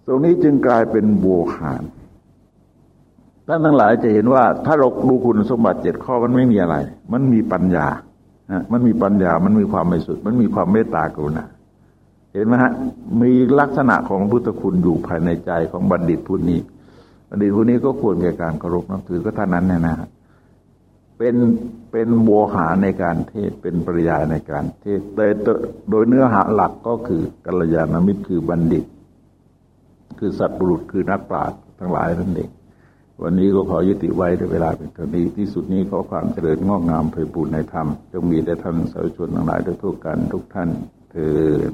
ตรงนี้จึงกลายเป็นโวหารท่านทั้งหลายจะเห็นว่าถ้าเราดูคุณสมบัติเจ็ดข้อมันไม่มีอะไร มันมีปัญญา มันมีปัญญา มันมีความไม่สุด มันมีความเมตตากรุณา เห็นไหมฮะมีลักษณะของพุทธคุณอยู่ภายในใจของบัณฑิตผู้นี้ บัณฑิตผู้นี้ก็ควรแก่การเคารพนับถือก็เท่านั้นนะฮะเป็นเป็นโวหาในการเทศเป็นปริยายในการเทศแต่โดยเนื้อหาหลักก็คือกัลยาณมิตรคือบัณฑิต คือสัตว์บุรุษคือนักปราชญ์ทั้งหลายนั่นเองวันนี้ก็ขอยุติไว้ด้วยเวลาเป็นเท่านี้ที่สุดนี้ขอความเจริญงอกงามเผยบุญในธรรม จงมีแต่ท่านสาธุชนทั้งหลายทุกกันทุกท่านเถิด